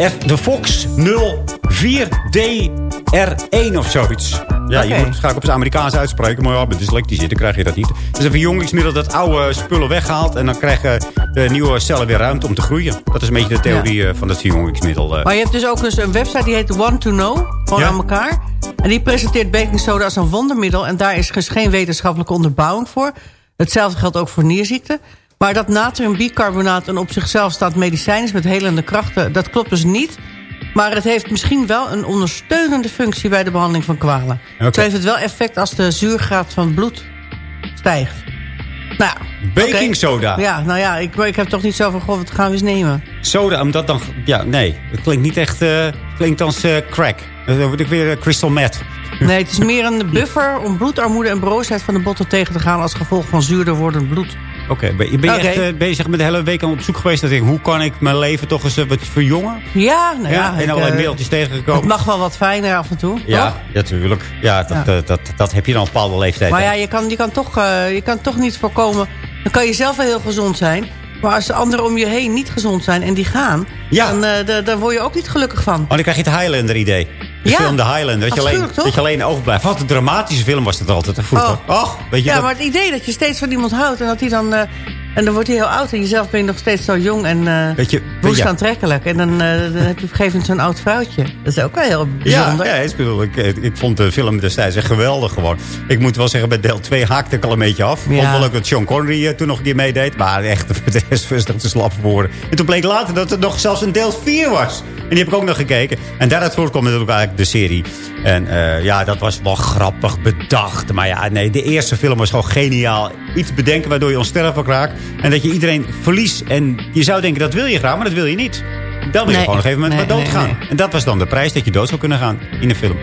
F, de Fox 04DR1 of zoiets. Ja, je moet het op zijn Amerikaans uitspreken, maar ja, met dyslexie zitten krijg je dat niet. Het is een verjongingsmiddel dat oude spullen weghaalt en dan krijgen de nieuwe cellen weer ruimte om te groeien. Dat is een beetje de theorie eh, van dat verjongingsmiddel. eh. Maar je hebt dus ook dus een website die heet One to Know. Gewoon Ja. aan elkaar. En die presenteert baking soda als een wondermiddel. En daar is dus geen wetenschappelijke onderbouwing voor. Hetzelfde geldt ook voor nierziekten. Maar dat natriumbicarbonaat een op zichzelf staand medicijn is met helende krachten... dat klopt dus niet. Maar het heeft misschien wel een ondersteunende functie bij de behandeling van kwalen. Zo heeft het wel effect als de zuurgraad van het bloed stijgt. Nou, ja, Baking soda. Ja, nou ja, ik, ik heb toch niet zo van, goh, wat gaan we eens nemen? Soda, omdat dan... Ja, nee. Het klinkt niet echt... eh, klinkt als eh, crack. Dan word ik weer eh, crystal meth. Nee, het is meer een buffer om bloedarmoede en broosheid van de botten tegen te gaan... als gevolg van zuurder wordend bloed. Oké, ben, ben je echt eh, bezig met de hele week op zoek geweest? Dat ik, hoe kan ik mijn leven toch eens eh, wat verjongen? Ja, nou ja. Ja, en allerlei middeltjes Het tegengekomen. mag wel wat fijner af en toe, Ja, toch? natuurlijk. Ja, dat, Ja. eh, dat, dat, heb je dan op een bepaalde leeftijd. Maar hè? ja, je kan, je, kan toch, je kan toch niet voorkomen... Dan kan je zelf wel heel gezond zijn... Maar als de anderen om je heen niet gezond zijn en die gaan... Ja. Dan, da- dan word je ook niet gelukkig van. Oh, dan krijg je het Highlander-idee. De Ja. film The Highlander. Dat je, alleen, toch? dat je alleen overblijft. Wat een dramatische film was dat altijd. Vroeger. Oh. Och, weet je Ja, dat? maar het idee dat je steeds van iemand houdt... en dat hij dan eh, En dan wordt hij heel oud en jezelf ben je nog steeds zo jong en Weet je, woest ja. aantrekkelijk. En dan, eh, dan heb je op een gegeven moment zo'n oud vrouwtje. Dat is ook wel heel Ja, bijzonder. ja ik, bedoel, ik, ik vond de film destijds echt geweldig gewoon. Ik moet wel zeggen, bij deel 2 haakte ik al een beetje af. Vond Ja. wel leuk dat Sean Connery eh, toen nog een keer meedeed. Maar echt, de was het te slap voor. En toen bleek later dat er nog zelfs een deel 4 was. En die heb ik ook nog gekeken. En daaruit voortkwam natuurlijk eigenlijk de serie. En ja, dat was wel grappig bedacht. Maar ja, nee, de eerste film was gewoon geniaal. Iets bedenken waardoor je onsterfelijk raakt. En dat je iedereen verliest. En je zou denken, dat wil je graag, maar dat wil je niet. Dan wil je Nee. gewoon op een gegeven moment Nee, doodgaan. nee. En dat was dan de prijs dat je dood zou kunnen gaan in een film.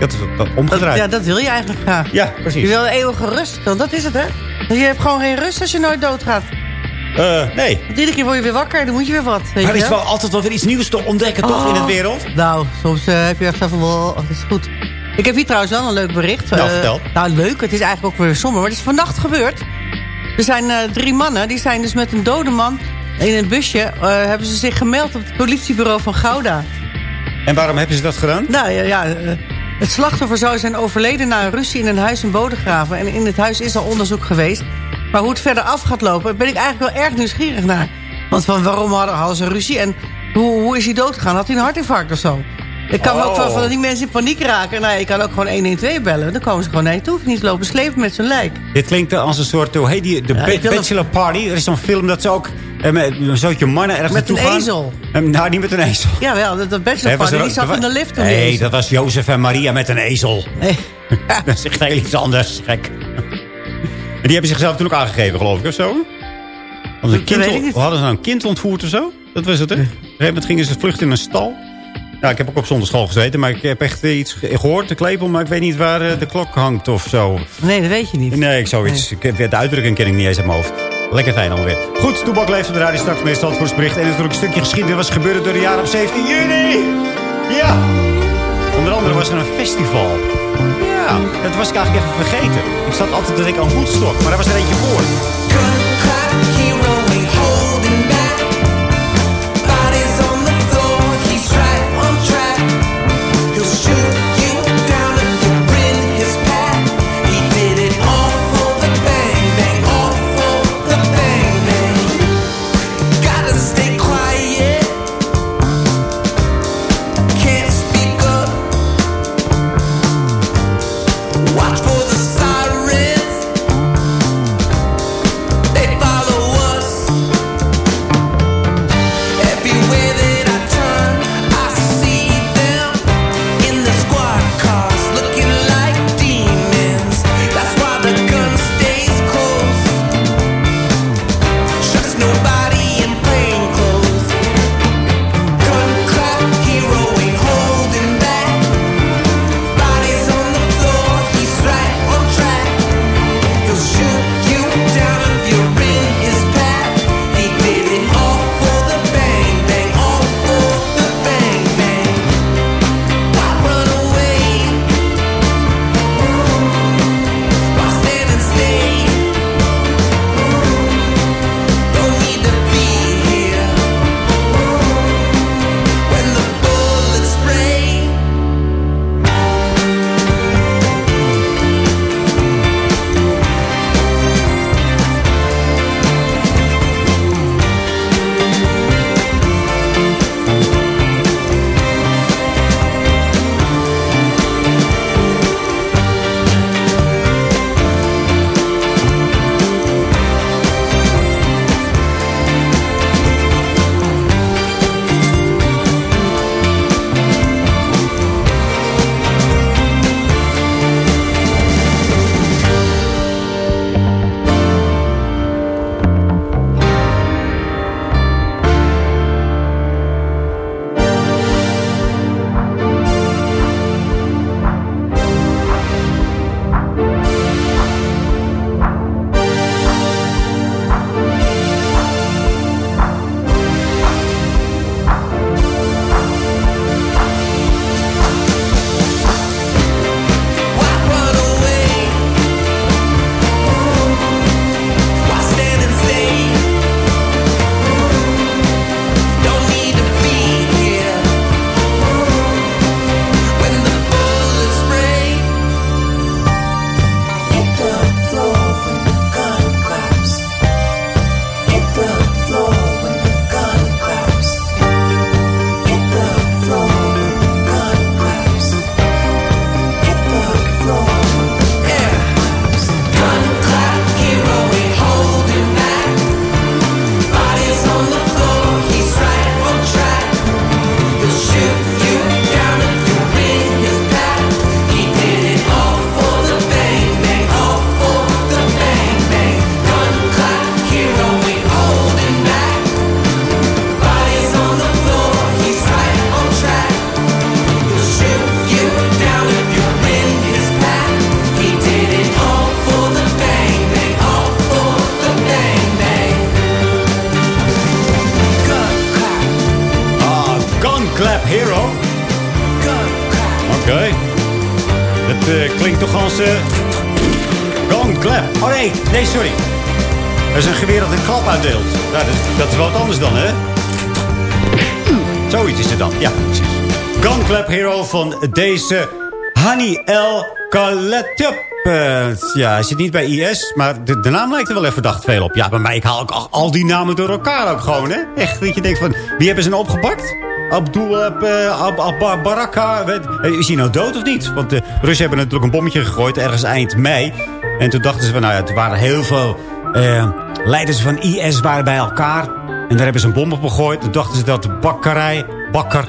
Dat is dat omgedraaid. Ja, dat wil je eigenlijk graag. Ja, precies. Je wil eeuwige rust, want dat is het, hè? Je hebt gewoon geen rust als je nooit doodgaat. Eh, nee. Want iedere keer word je weer wakker en dan moet je weer wat. Weet Maar er is wel? altijd wel weer iets nieuws te ontdekken, toch, Oh. in het wereld? Nou, soms eh, heb je echt van, wel, oh, dat is goed. Ik heb hier trouwens wel een leuk bericht. Nou, Eh. Nou, leuk. Het is eigenlijk ook weer somber. Maar het is vannacht gebeurd. Er zijn eh, drie mannen. Die zijn dus met een dode man in een busje... eh, hebben ze zich gemeld op het politiebureau van Gouda. En waarom hebben ze dat gedaan? Nou ja, ja eh, het slachtoffer zou zijn overleden na een ruzie in een huis in Bodegraven. En in het huis is al onderzoek geweest. Maar hoe het verder af gaat lopen, ben ik eigenlijk wel erg nieuwsgierig naar. Want van waarom hadden, hadden ze ruzie en hoe, hoe is hij doodgegaan? Had hij een hartinfarct of zo? Ik kan me ook van, Oh. van die mensen in paniek raken. Nou, ja, je kan ook gewoon 112 bellen. Dan komen ze gewoon naar je toe. Hoef je niet lopen slepen met zijn lijk. Dit klinkt als een soort, hoe heet die, de Ja, ik een- Bachelor Party. Er is zo'n film dat ze ook eh, met een zootje mannen ergens Met een naartoe gaan. ezel. Eh, nou, niet met een ezel. Jawel, dat, dat bachelor Nee, die zat in de lift toen. Nee, deze. dat was Jozef en Maria met een ezel. Nee. dat is echt heel iets anders, gek. en die hebben zichzelf toen ook aangegeven, geloof ik, of zo? Hadden ze, een ik kind, hadden ze nou een kind ontvoerd of zo? Dat was het, hè? Op een gegeven moment gingen ze vluchten in een stal. Ja, ik heb ook op zonderschool gezeten, maar ik heb echt iets ge- gehoord, de klepel, maar ik weet niet waar eh, de klok hangt of zo. Nee, dat weet je niet. Nee, ik zoiets. Ik heb, de uitdrukking ken ik niet eens uit mijn hoofd. Lekker fijn alweer. Goed, Toebak leeft op de radio straks meer Zandvoortsbericht. En natuurlijk een stukje geschiedenis was gebeurd door de jaren op 17 juni. Ja. Onder andere was er een festival. Ja, dat was ik eigenlijk even vergeten. Ik zat altijd te denken aan Woodstock, maar daar was er eentje voor. Deze Hani El Kaletup. Eh, ja, hij zit niet bij IS, maar de, de naam lijkt er wel even verdacht veel op. Ja, bij mij, ik haal ook al, al die namen door elkaar ook gewoon, hè? Echt, dat je denkt van, wie hebben ze nou opgepakt? Abdul uh, Ab, Ab- Baraka, eh, is hij nou dood of niet? Want de Russen hebben natuurlijk een bommetje gegooid ergens eind mei. En toen dachten ze van, nou ja, er waren heel veel leiders van IS waren bij elkaar. En daar hebben ze een bom op gegooid. Toen dachten ze dat bakkerij, bakker...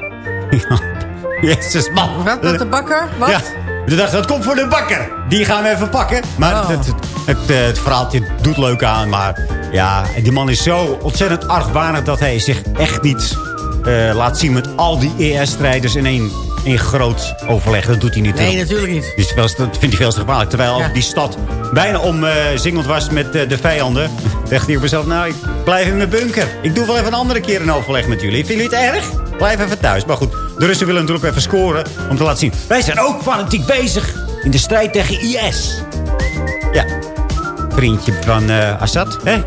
Jezus, man. Wat, dat de bakker? Wat? Ja, toen dachten dat komt voor de bakker. Die gaan we even pakken. Maar Oh. het, het, het, eh, het verhaaltje doet leuk aan. Maar ja, die man is zo ontzettend argwanend... dat hij zich echt niet eh, laat zien met al die ES-strijders in één, één groot overleg. Dat doet hij niet. Nee, natuurlijk niet. Dus dat vindt hij veel te gevaarlijk. Terwijl Ja. die stad bijna omzingeld was met eh, de vijanden. Dacht hij op mezelf, nou, ik blijf in mijn bunker. Ik doe wel even een andere keer een overleg met jullie. Vinden jullie het erg? Blijf even thuis. Maar goed, de Russen willen natuurlijk even scoren om te laten zien. Wij zijn ook fanatiek bezig in de strijd tegen IS. Ja, vriendje van eh, Assad. Hè?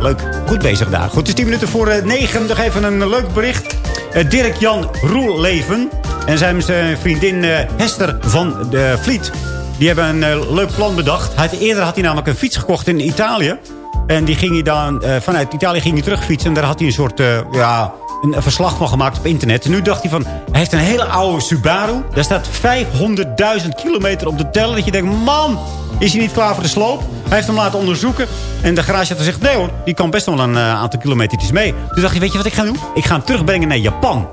Leuk, goed bezig daar. Goed, het is 10 minuten voor eh, 9. Nog even een leuk bericht. Eh, Dirk-Jan Roelleven en zijn vriendin Hester van de Vliet... die hebben een leuk plan bedacht. Hij eerder had hij namelijk een fiets gekocht in Italië. En die ging hij dan, vanuit Italië ging hij terugfietsen. En daar had hij een soort, ja, een, verslag van gemaakt op internet. En nu dacht hij van, hij heeft een hele oude Subaru. Daar staat 500.000 kilometer op de teller. Dat je denkt, man, is hij niet klaar voor de sloop? Hij heeft hem laten onderzoeken. En de garage had gezegd, nee hoor, die kan best wel een eh, aantal kilometertjes mee. Toen dacht hij, weet je wat ik ga doen? Ik ga hem terugbrengen naar Japan.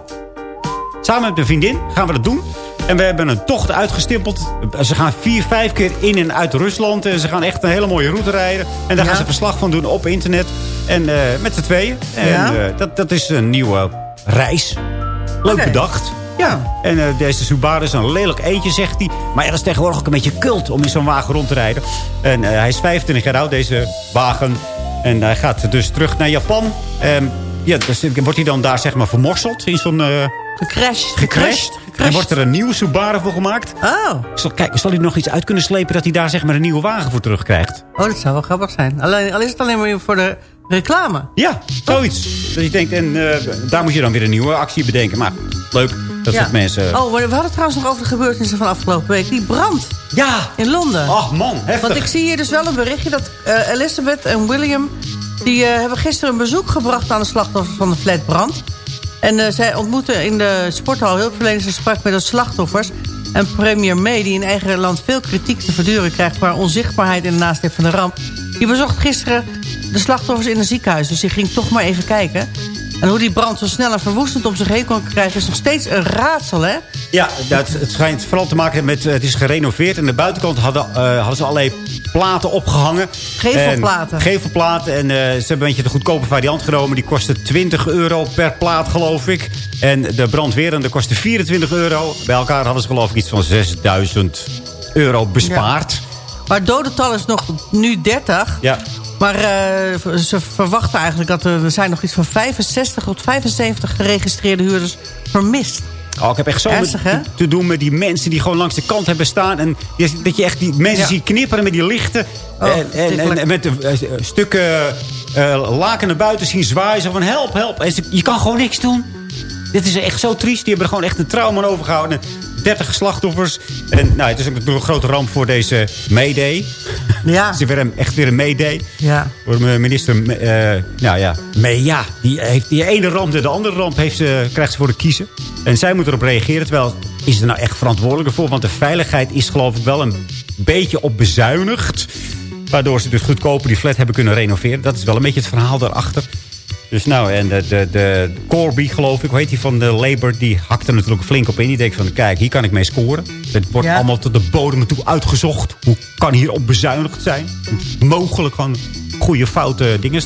Samen met mijn vriendin gaan we dat doen. En we hebben een tocht uitgestippeld. Ze gaan vier, vijf keer in en uit Rusland. En ze gaan echt een hele mooie route rijden. En daar Ja. gaan ze verslag van doen op internet. En eh, met z'n tweeën. En Ja. eh, dat, dat is een nieuwe reis. Leuk bedacht. Ja. En eh, deze Subaru is een lelijk eentje, zegt hij. Maar ja, dat is tegenwoordig ook een beetje cult om in zo'n wagen rond te rijden. En eh, hij is 25 jaar oud, deze wagen. En hij gaat dus terug naar Japan. Ehm, ja, dus wordt hij dan daar zeg maar vermorseld in zo'n... eh, Gecrashed. gecrashed. En wordt er een nieuwe Subaru voor gemaakt. Oh. Zal, kijk, zal hij er nog iets uit kunnen slepen dat hij daar zeg maar een nieuwe wagen voor terugkrijgt? Oh, dat zou wel grappig zijn. Alleen, al is het alleen maar voor de reclame. Ja, zoiets. Dus je denkt, en eh, daar moet je dan weer een nieuwe actie bedenken. Maar leuk, dat Ja. soort mensen... Oh, maar we hadden het trouwens nog over de gebeurtenissen van afgelopen week. Die brand ja, in Londen. ach man, heftig. Want ik zie hier dus wel een berichtje dat eh, Elizabeth en William... die eh, hebben gisteren een bezoek gebracht aan de slachtoffers van de flatbrand. En eh, zij ontmoeten in de sporthal hulpverleners en sprak met de slachtoffers. En premier May, die in eigen land veel kritiek te verduren krijgt... voor onzichtbaarheid in de nasleep van de ramp... die bezocht gisteren de slachtoffers in een ziekenhuis. Dus die ging toch maar even kijken. En hoe die brand zo snel en verwoestend om zich heen kon krijgen... is nog steeds een raadsel, hè? Ja, dat, het schijnt vooral te maken met... eh, het is gerenoveerd. En de buitenkant hadden, eh, hadden ze allerlei platen opgehangen. Gevelplaten. En, gevelplaten. En eh, ze hebben een beetje de goedkope variant genomen. Die kostte 20 euro per plaat, geloof ik. En de brandweerende kostte 24 euro. Bij elkaar hadden ze geloof ik iets van 6000 euro bespaard. Maar het dodental is nog nu 30. Ja. Maar eh, ze verwachten eigenlijk dat er, er zijn nog iets van 65 tot 75 geregistreerde huurders vermist. Oh, ik heb echt zo Ernstig, met- hè? te doen met die mensen die gewoon langs de kant hebben staan. En dat je echt die mensen Ja. ziet knipperen met die lichten. Oh, en, en, en, verschrikkelijk. en met de eh, stukken eh, laken naar buiten zien zwaaien. Zo van help, help. En ze- je kan gewoon niks doen. Dit is echt zo triest. Die hebben er gewoon echt een trauma aan overgehouden. 30 slachtoffers. En nou, het is ook natuurlijk een grote ramp voor deze Mayday. Ja. het is weer een, echt weer een Mayday. Ja. Voor mijn minister, eh nou ja, Mea. Die, heeft, die ene ramp en de andere ramp heeft ze, krijgt ze voor de kiezen. En zij moet erop reageren. Terwijl, is er nou echt verantwoordelijk voor? Want de veiligheid is geloof ik wel een beetje op bezuinigd. Waardoor ze dus goedkoper die flat hebben kunnen renoveren. Dat is wel een beetje het verhaal daarachter. Dus nou, en de, de, de Corby, geloof ik, hoe heet die van de Labour... die hakte natuurlijk flink op in. Die denkt van, kijk, hier kan ik mee scoren. Het wordt Ja. allemaal tot de bodem toe uitgezocht. Hoe kan hierop bezuinigd zijn? Mogelijk gewoon goede, foute dingen.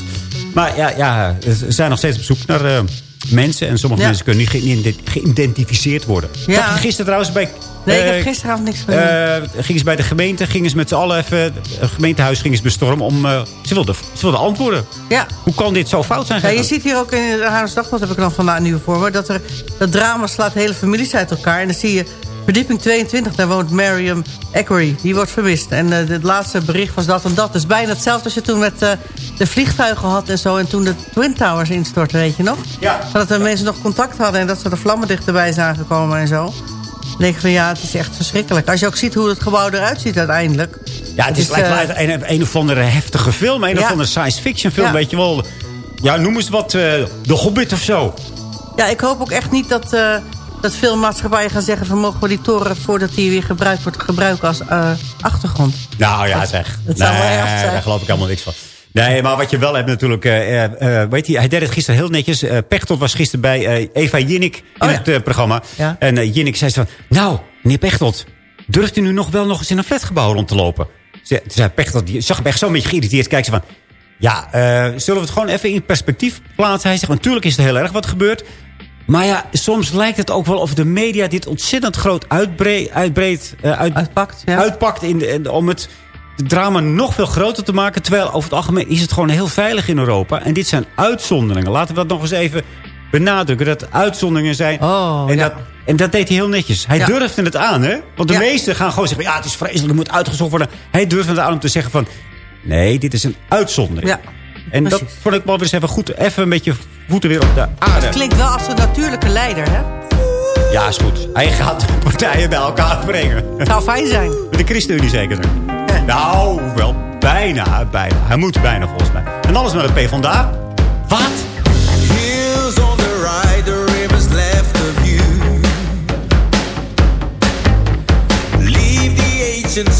Maar ja, ja, ze zijn nog steeds op zoek naar eh, mensen. En sommige Ja. mensen kunnen niet ge- niet geïdentificeerd worden. Ja. Gisteren trouwens bij Nee, ik Eh, heb gisteravond niks gezien. eh, gingen ze bij de gemeente, gingen ze met z'n allen even het gemeentehuis gingen ze bestormen om. eh, ze, wilden, ze wilden antwoorden. ja. Hoe kan dit zo fout zijn? Ja, je ziet hier ook in het Haarlems Dagblad, heb ik dan vandaag nu voor me... dat er dat drama slaat hele families uit elkaar. En dan zie je verdieping 22, daar woont Mariam Equery. Die wordt vermist. En eh, het laatste bericht was dat en dat. Dus bijna hetzelfde als je toen met eh, de vliegtuigen had en zo... en toen de Twin Towers instortten, weet je nog? Ja. Dat de mensen nog contact hadden en dat ze de vlammen dichterbij zijn gekomen en zo. Ja, het is echt verschrikkelijk. Als je ook ziet hoe het gebouw eruit ziet uiteindelijk. Ja, het is, lijkt wel eh, een, een of andere heftige film. Een Ja. of andere science fiction film, Ja. weet je wel. Ja, noem eens wat. eh, de Hobbit of zo. Ja, ik hoop ook echt niet dat, eh, dat veel maatschappijen gaan zeggen... van mogen we die toren voordat die weer gebruikt wordt gebruiken als achtergrond. Nou ja, zeg. dat zou wel nee, erg zijn. daar geloof ik helemaal niks van. Nee, maar wat je wel hebt natuurlijk... eh, eh, eh, weet je, hij deed het gisteren heel netjes. Eh Pechtold was gisteren bij eh, Eva Jinnik in Oh ja. het eh, programma. Ja. En eh, Jinnik zei zo van... Nou, meneer Pechtold, durft u nu nog wel nog eens in een flatgebouw rond te lopen? Ze, toen zei Pechtold, die zag hem echt zo'n beetje geïrriteerd. Kijk ze van... Ja, eh, zullen we het gewoon even in perspectief plaatsen? Hij zegt, natuurlijk is er heel erg wat gebeurd. Maar ja, soms lijkt het ook wel of de media dit ontzettend groot uitbre uitbreedt. eh, uit, Uitpakt, ja. uitpakt in de, in- om het drama nog veel groter te maken. Terwijl over het algemeen is het gewoon heel veilig in Europa. En dit zijn uitzonderingen. Laten we dat nog eens even benadrukken. Dat het uitzonderingen zijn. Oh, en, ja. dat, en dat deed hij heel netjes. Hij Ja. durfde het aan, hè? Want de Ja. meesten gaan gewoon zeggen... ja, het is vreselijk, het moet uitgezocht worden. Hij durfde het aan om te zeggen van... nee, dit is een uitzondering. Ja, en dat vond ik wel weer eens even goed. Even een beetje voeten weer op de aarde. Klinkt wel als een natuurlijke leider, hè? Ja, is goed. Hij gaat de partijen bij elkaar brengen. Zou fijn zijn. Met de ChristenUnie zeker. Nou, wel bijna, bijna. Hij moet bijna volgens mij. En alles met het PvdA. Wat? Hills on the right, the rivers left of you. Leave the ancient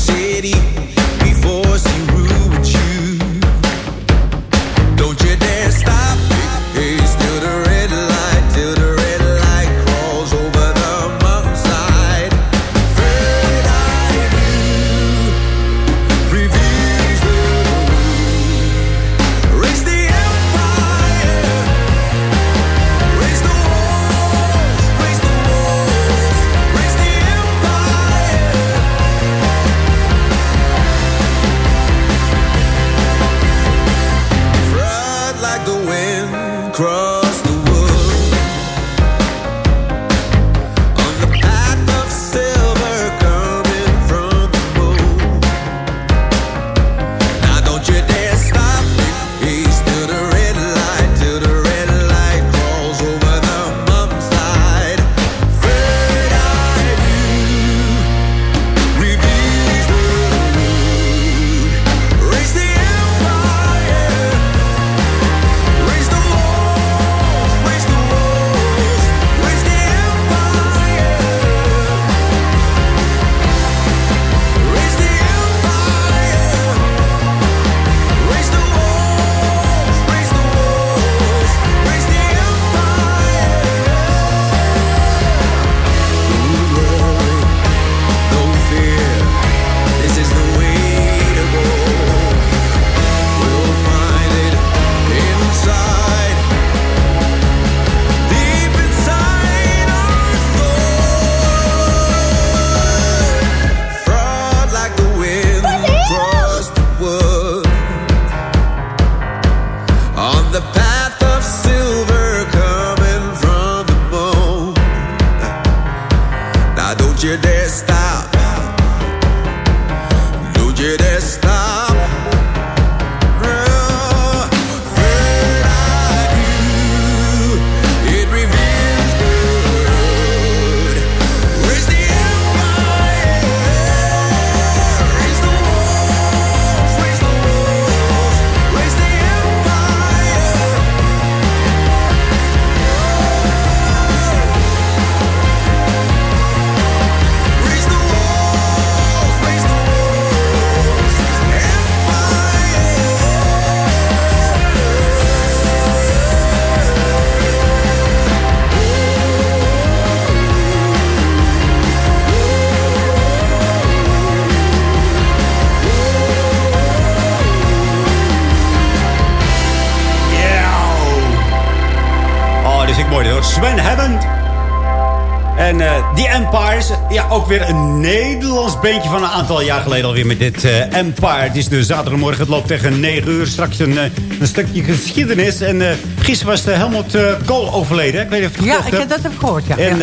ook weer een Nederlands beentje van een aantal jaar geleden alweer met dit eh, Empire. Het is de zaterdagmorgen, het loopt tegen 9 uur. Straks een, eh, een stukje geschiedenis. En eh, gisteren was de Helmut Kool overleden. Ik weet niet of je Ja, ik, hebt. dat heb ik gehoord, ja. En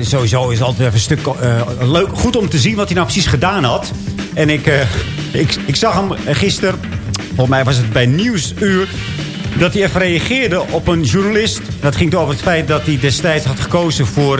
sowieso is het altijd even een stuk leuk, goed om te zien wat hij nou precies gedaan had. En ik, ik, ik zag hem gisteren, volgens mij was het bij Nieuwsuur... dat hij even reageerde op een journalist. Dat ging over het feit dat hij destijds had gekozen voor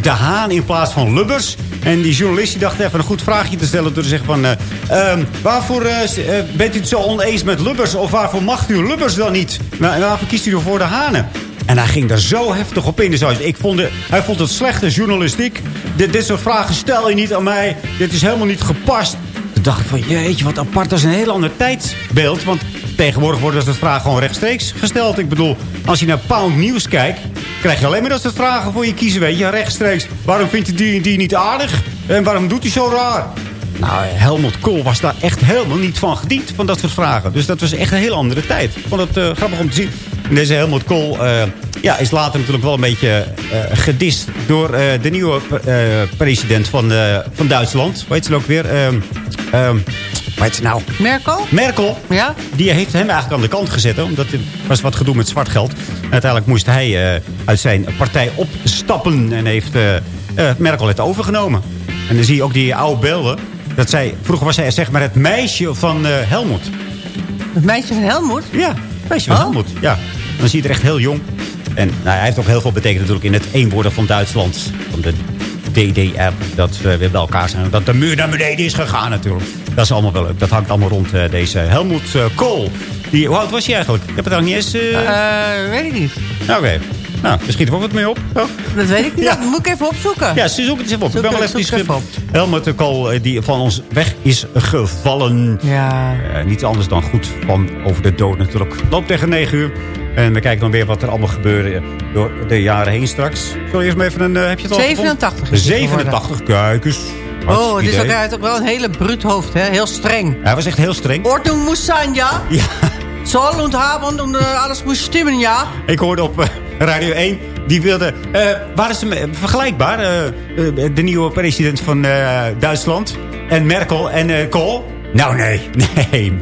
De Haan in plaats van Lubbers. En die journalist die dacht even een goed vraagje te stellen... door te zeggen van... eh, ehm, waarvoor eh, eh, bent u het zo oneens met Lubbers? Of waarvoor mag u Lubbers dan niet? En waarvoor kiest u ervoor De Hanen? En hij ging daar zo heftig op in. Dus ik vond de, hij vond het slechte journalistiek. Dit, dit soort vragen stel je niet aan mij. Dit is helemaal niet gepast. Toen dacht ik van, jeetje, wat apart. Dat is een heel ander tijdsbeeld. Want tegenwoordig worden dat soort vragen gewoon rechtstreeks gesteld. Ik bedoel, als je naar Pound News kijkt... krijg je alleen maar dat soort vragen voor je kiezen, weet je. Rechtstreeks. Waarom vind je die, die niet aardig? En waarom doet hij zo raar? Nou, Helmut Kool was daar echt helemaal niet van gediend, van dat soort vragen. Dus dat was echt een heel andere tijd. Ik vond het eh, grappig om te zien. En deze Helmut Kool eh, ja, is later natuurlijk wel een beetje eh gedist... door de nieuwe president van, van Duitsland. Hoe heet ze ook weer? Ehm ehm, hoe heet ze nou? Merkel? Merkel. Ja? Die heeft hem eigenlijk aan de kant gezet. Hè, omdat er was wat gedoe met zwart geld. En uiteindelijk moest hij eh, uit zijn partij opstappen. En heeft eh, eh, Merkel het overgenomen. En dan zie je ook die oude beelden. Dat zij, vroeger was zij zeg maar het meisje van Helmut. Het meisje van Helmoet? Ja, het meisje van Oh. Helmut. Ja. Dan zie je er echt heel jong. En nou, hij heeft ook heel veel betekend natuurlijk in het eenworden van Duitsland. Van de DDR. Dat we weer bij elkaar zijn. Dat de muur naar beneden is gegaan natuurlijk. Dat is allemaal wel leuk. Dat hangt allemaal rond eh, deze Helmut eh, Kool. Die, hoe oud was hij eigenlijk? Ik heb het eigenlijk niet eens... eh, Eh, weet ik niet. Oké. Nou, er schiet er ook wat mee op. Oh. Dat weet ik niet. Ja. Dat moet ik even opzoeken. Ja, ze zoeken het eens even op. Zoek ik ben wel even nieuwsgierig. even Helmut Kool eh, die van ons weg is gevallen. Ja. Eh, niet anders dan goed van over de dood natuurlijk. Loopt tegen 9 uur. En we kijken dan weer wat er allemaal gebeurde door de jaren heen straks. Zal je eerst maar even een... eh, heb je het al 87 gevonden? is hij 87, kijk eens. Oh, het is ook, hij had ook wel een hele bruut hoofd, hè? Heel streng. Hij was echt heel streng. Muss sein, ja? Soll und haben und alles muss stimmen, ja? Ik hoorde op eh, Radio 1, die wilde... waren ze me- vergelijkbaar? eh, eh, de nieuwe president van Duitsland. En Merkel en Kool? Nou, nee. Nee.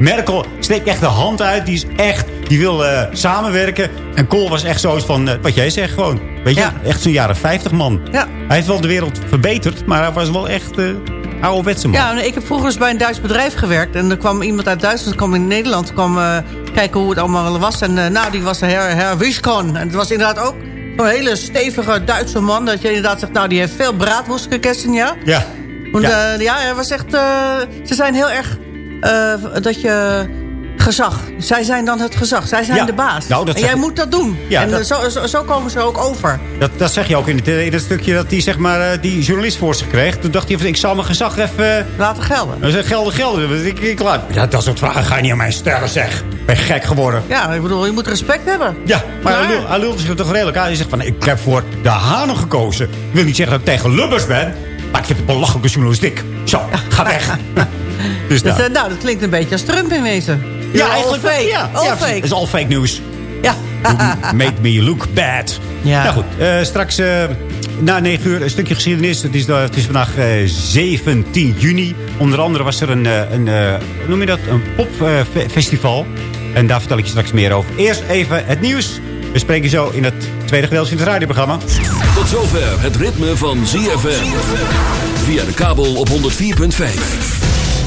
Merkel steekt echt de hand uit. Die is echt... Die wil samenwerken. En Kool was echt zoiets van... wat jij zegt gewoon. Weet je? Ja. Echt zo'n jaren 50 man. Ja. Hij heeft wel de wereld verbeterd. Maar hij was wel echt... ouderwetse man. Ja, ik heb vroeger eens bij een Duits bedrijf gewerkt. En er kwam iemand uit Duitsland, kwam in Nederland, kwam eh, kijken hoe het allemaal was. En eh, nou, die was de her, her Wieskon. En het was inderdaad ook zo'n hele stevige Duitse man. Dat je inderdaad zegt, nou, die heeft veel braadworst gegeten, ja. Ja. Want, Ja. ja. ja, hij was echt... eh, ze zijn heel erg... eh, dat je... Gezag. Zij zijn dan het gezag. Zij zijn Ja. de baas. Nou, dat en jij ik- moet dat doen. Ja, en dat- eh, zo, zo, zo komen ze ook over. Dat, dat zeg je ook in het, in het stukje dat hij zeg maar, eh, die journalist voor zich kreeg. Toen dacht hij, van, ik zal mijn gezag even... eh, Laten gelden. Is gelden, gelden. Ik, ik laat. Ja, dat soort vragen ga je niet aan mij stellen, zeg. Ben je gek geworden? Ja, ik bedoel, je moet respect hebben. Ja, maar hij, Ja. hij lult zich toch redelijk aan. Hij zegt van, ik heb voor de Hanen gekozen. Ik wil niet zeggen dat ik tegen Lubbers ben. Maar ik vind het belachelijke journalistiek. Zo, ga weg. dus Dus, nou. eh, nou, dat klinkt een beetje als Trump in wezen. Ja, all eigenlijk fake. Ja, all ja, fake. Het is al fake news. Ja. Make me look bad. Ja. Nou goed, eh, straks eh, na 9 uur een stukje geschiedenis. Het is, eh, het is vandaag eh, 17 juni. Onder andere was er een, eh, een eh, noem je dat, een popfestival. en daar vertel ik je straks meer over. Eerst even het nieuws. We spreken zo in het tweede gedeelte van het radioprogramma. Tot zover het ritme van ZFM. Via de kabel op 104.5.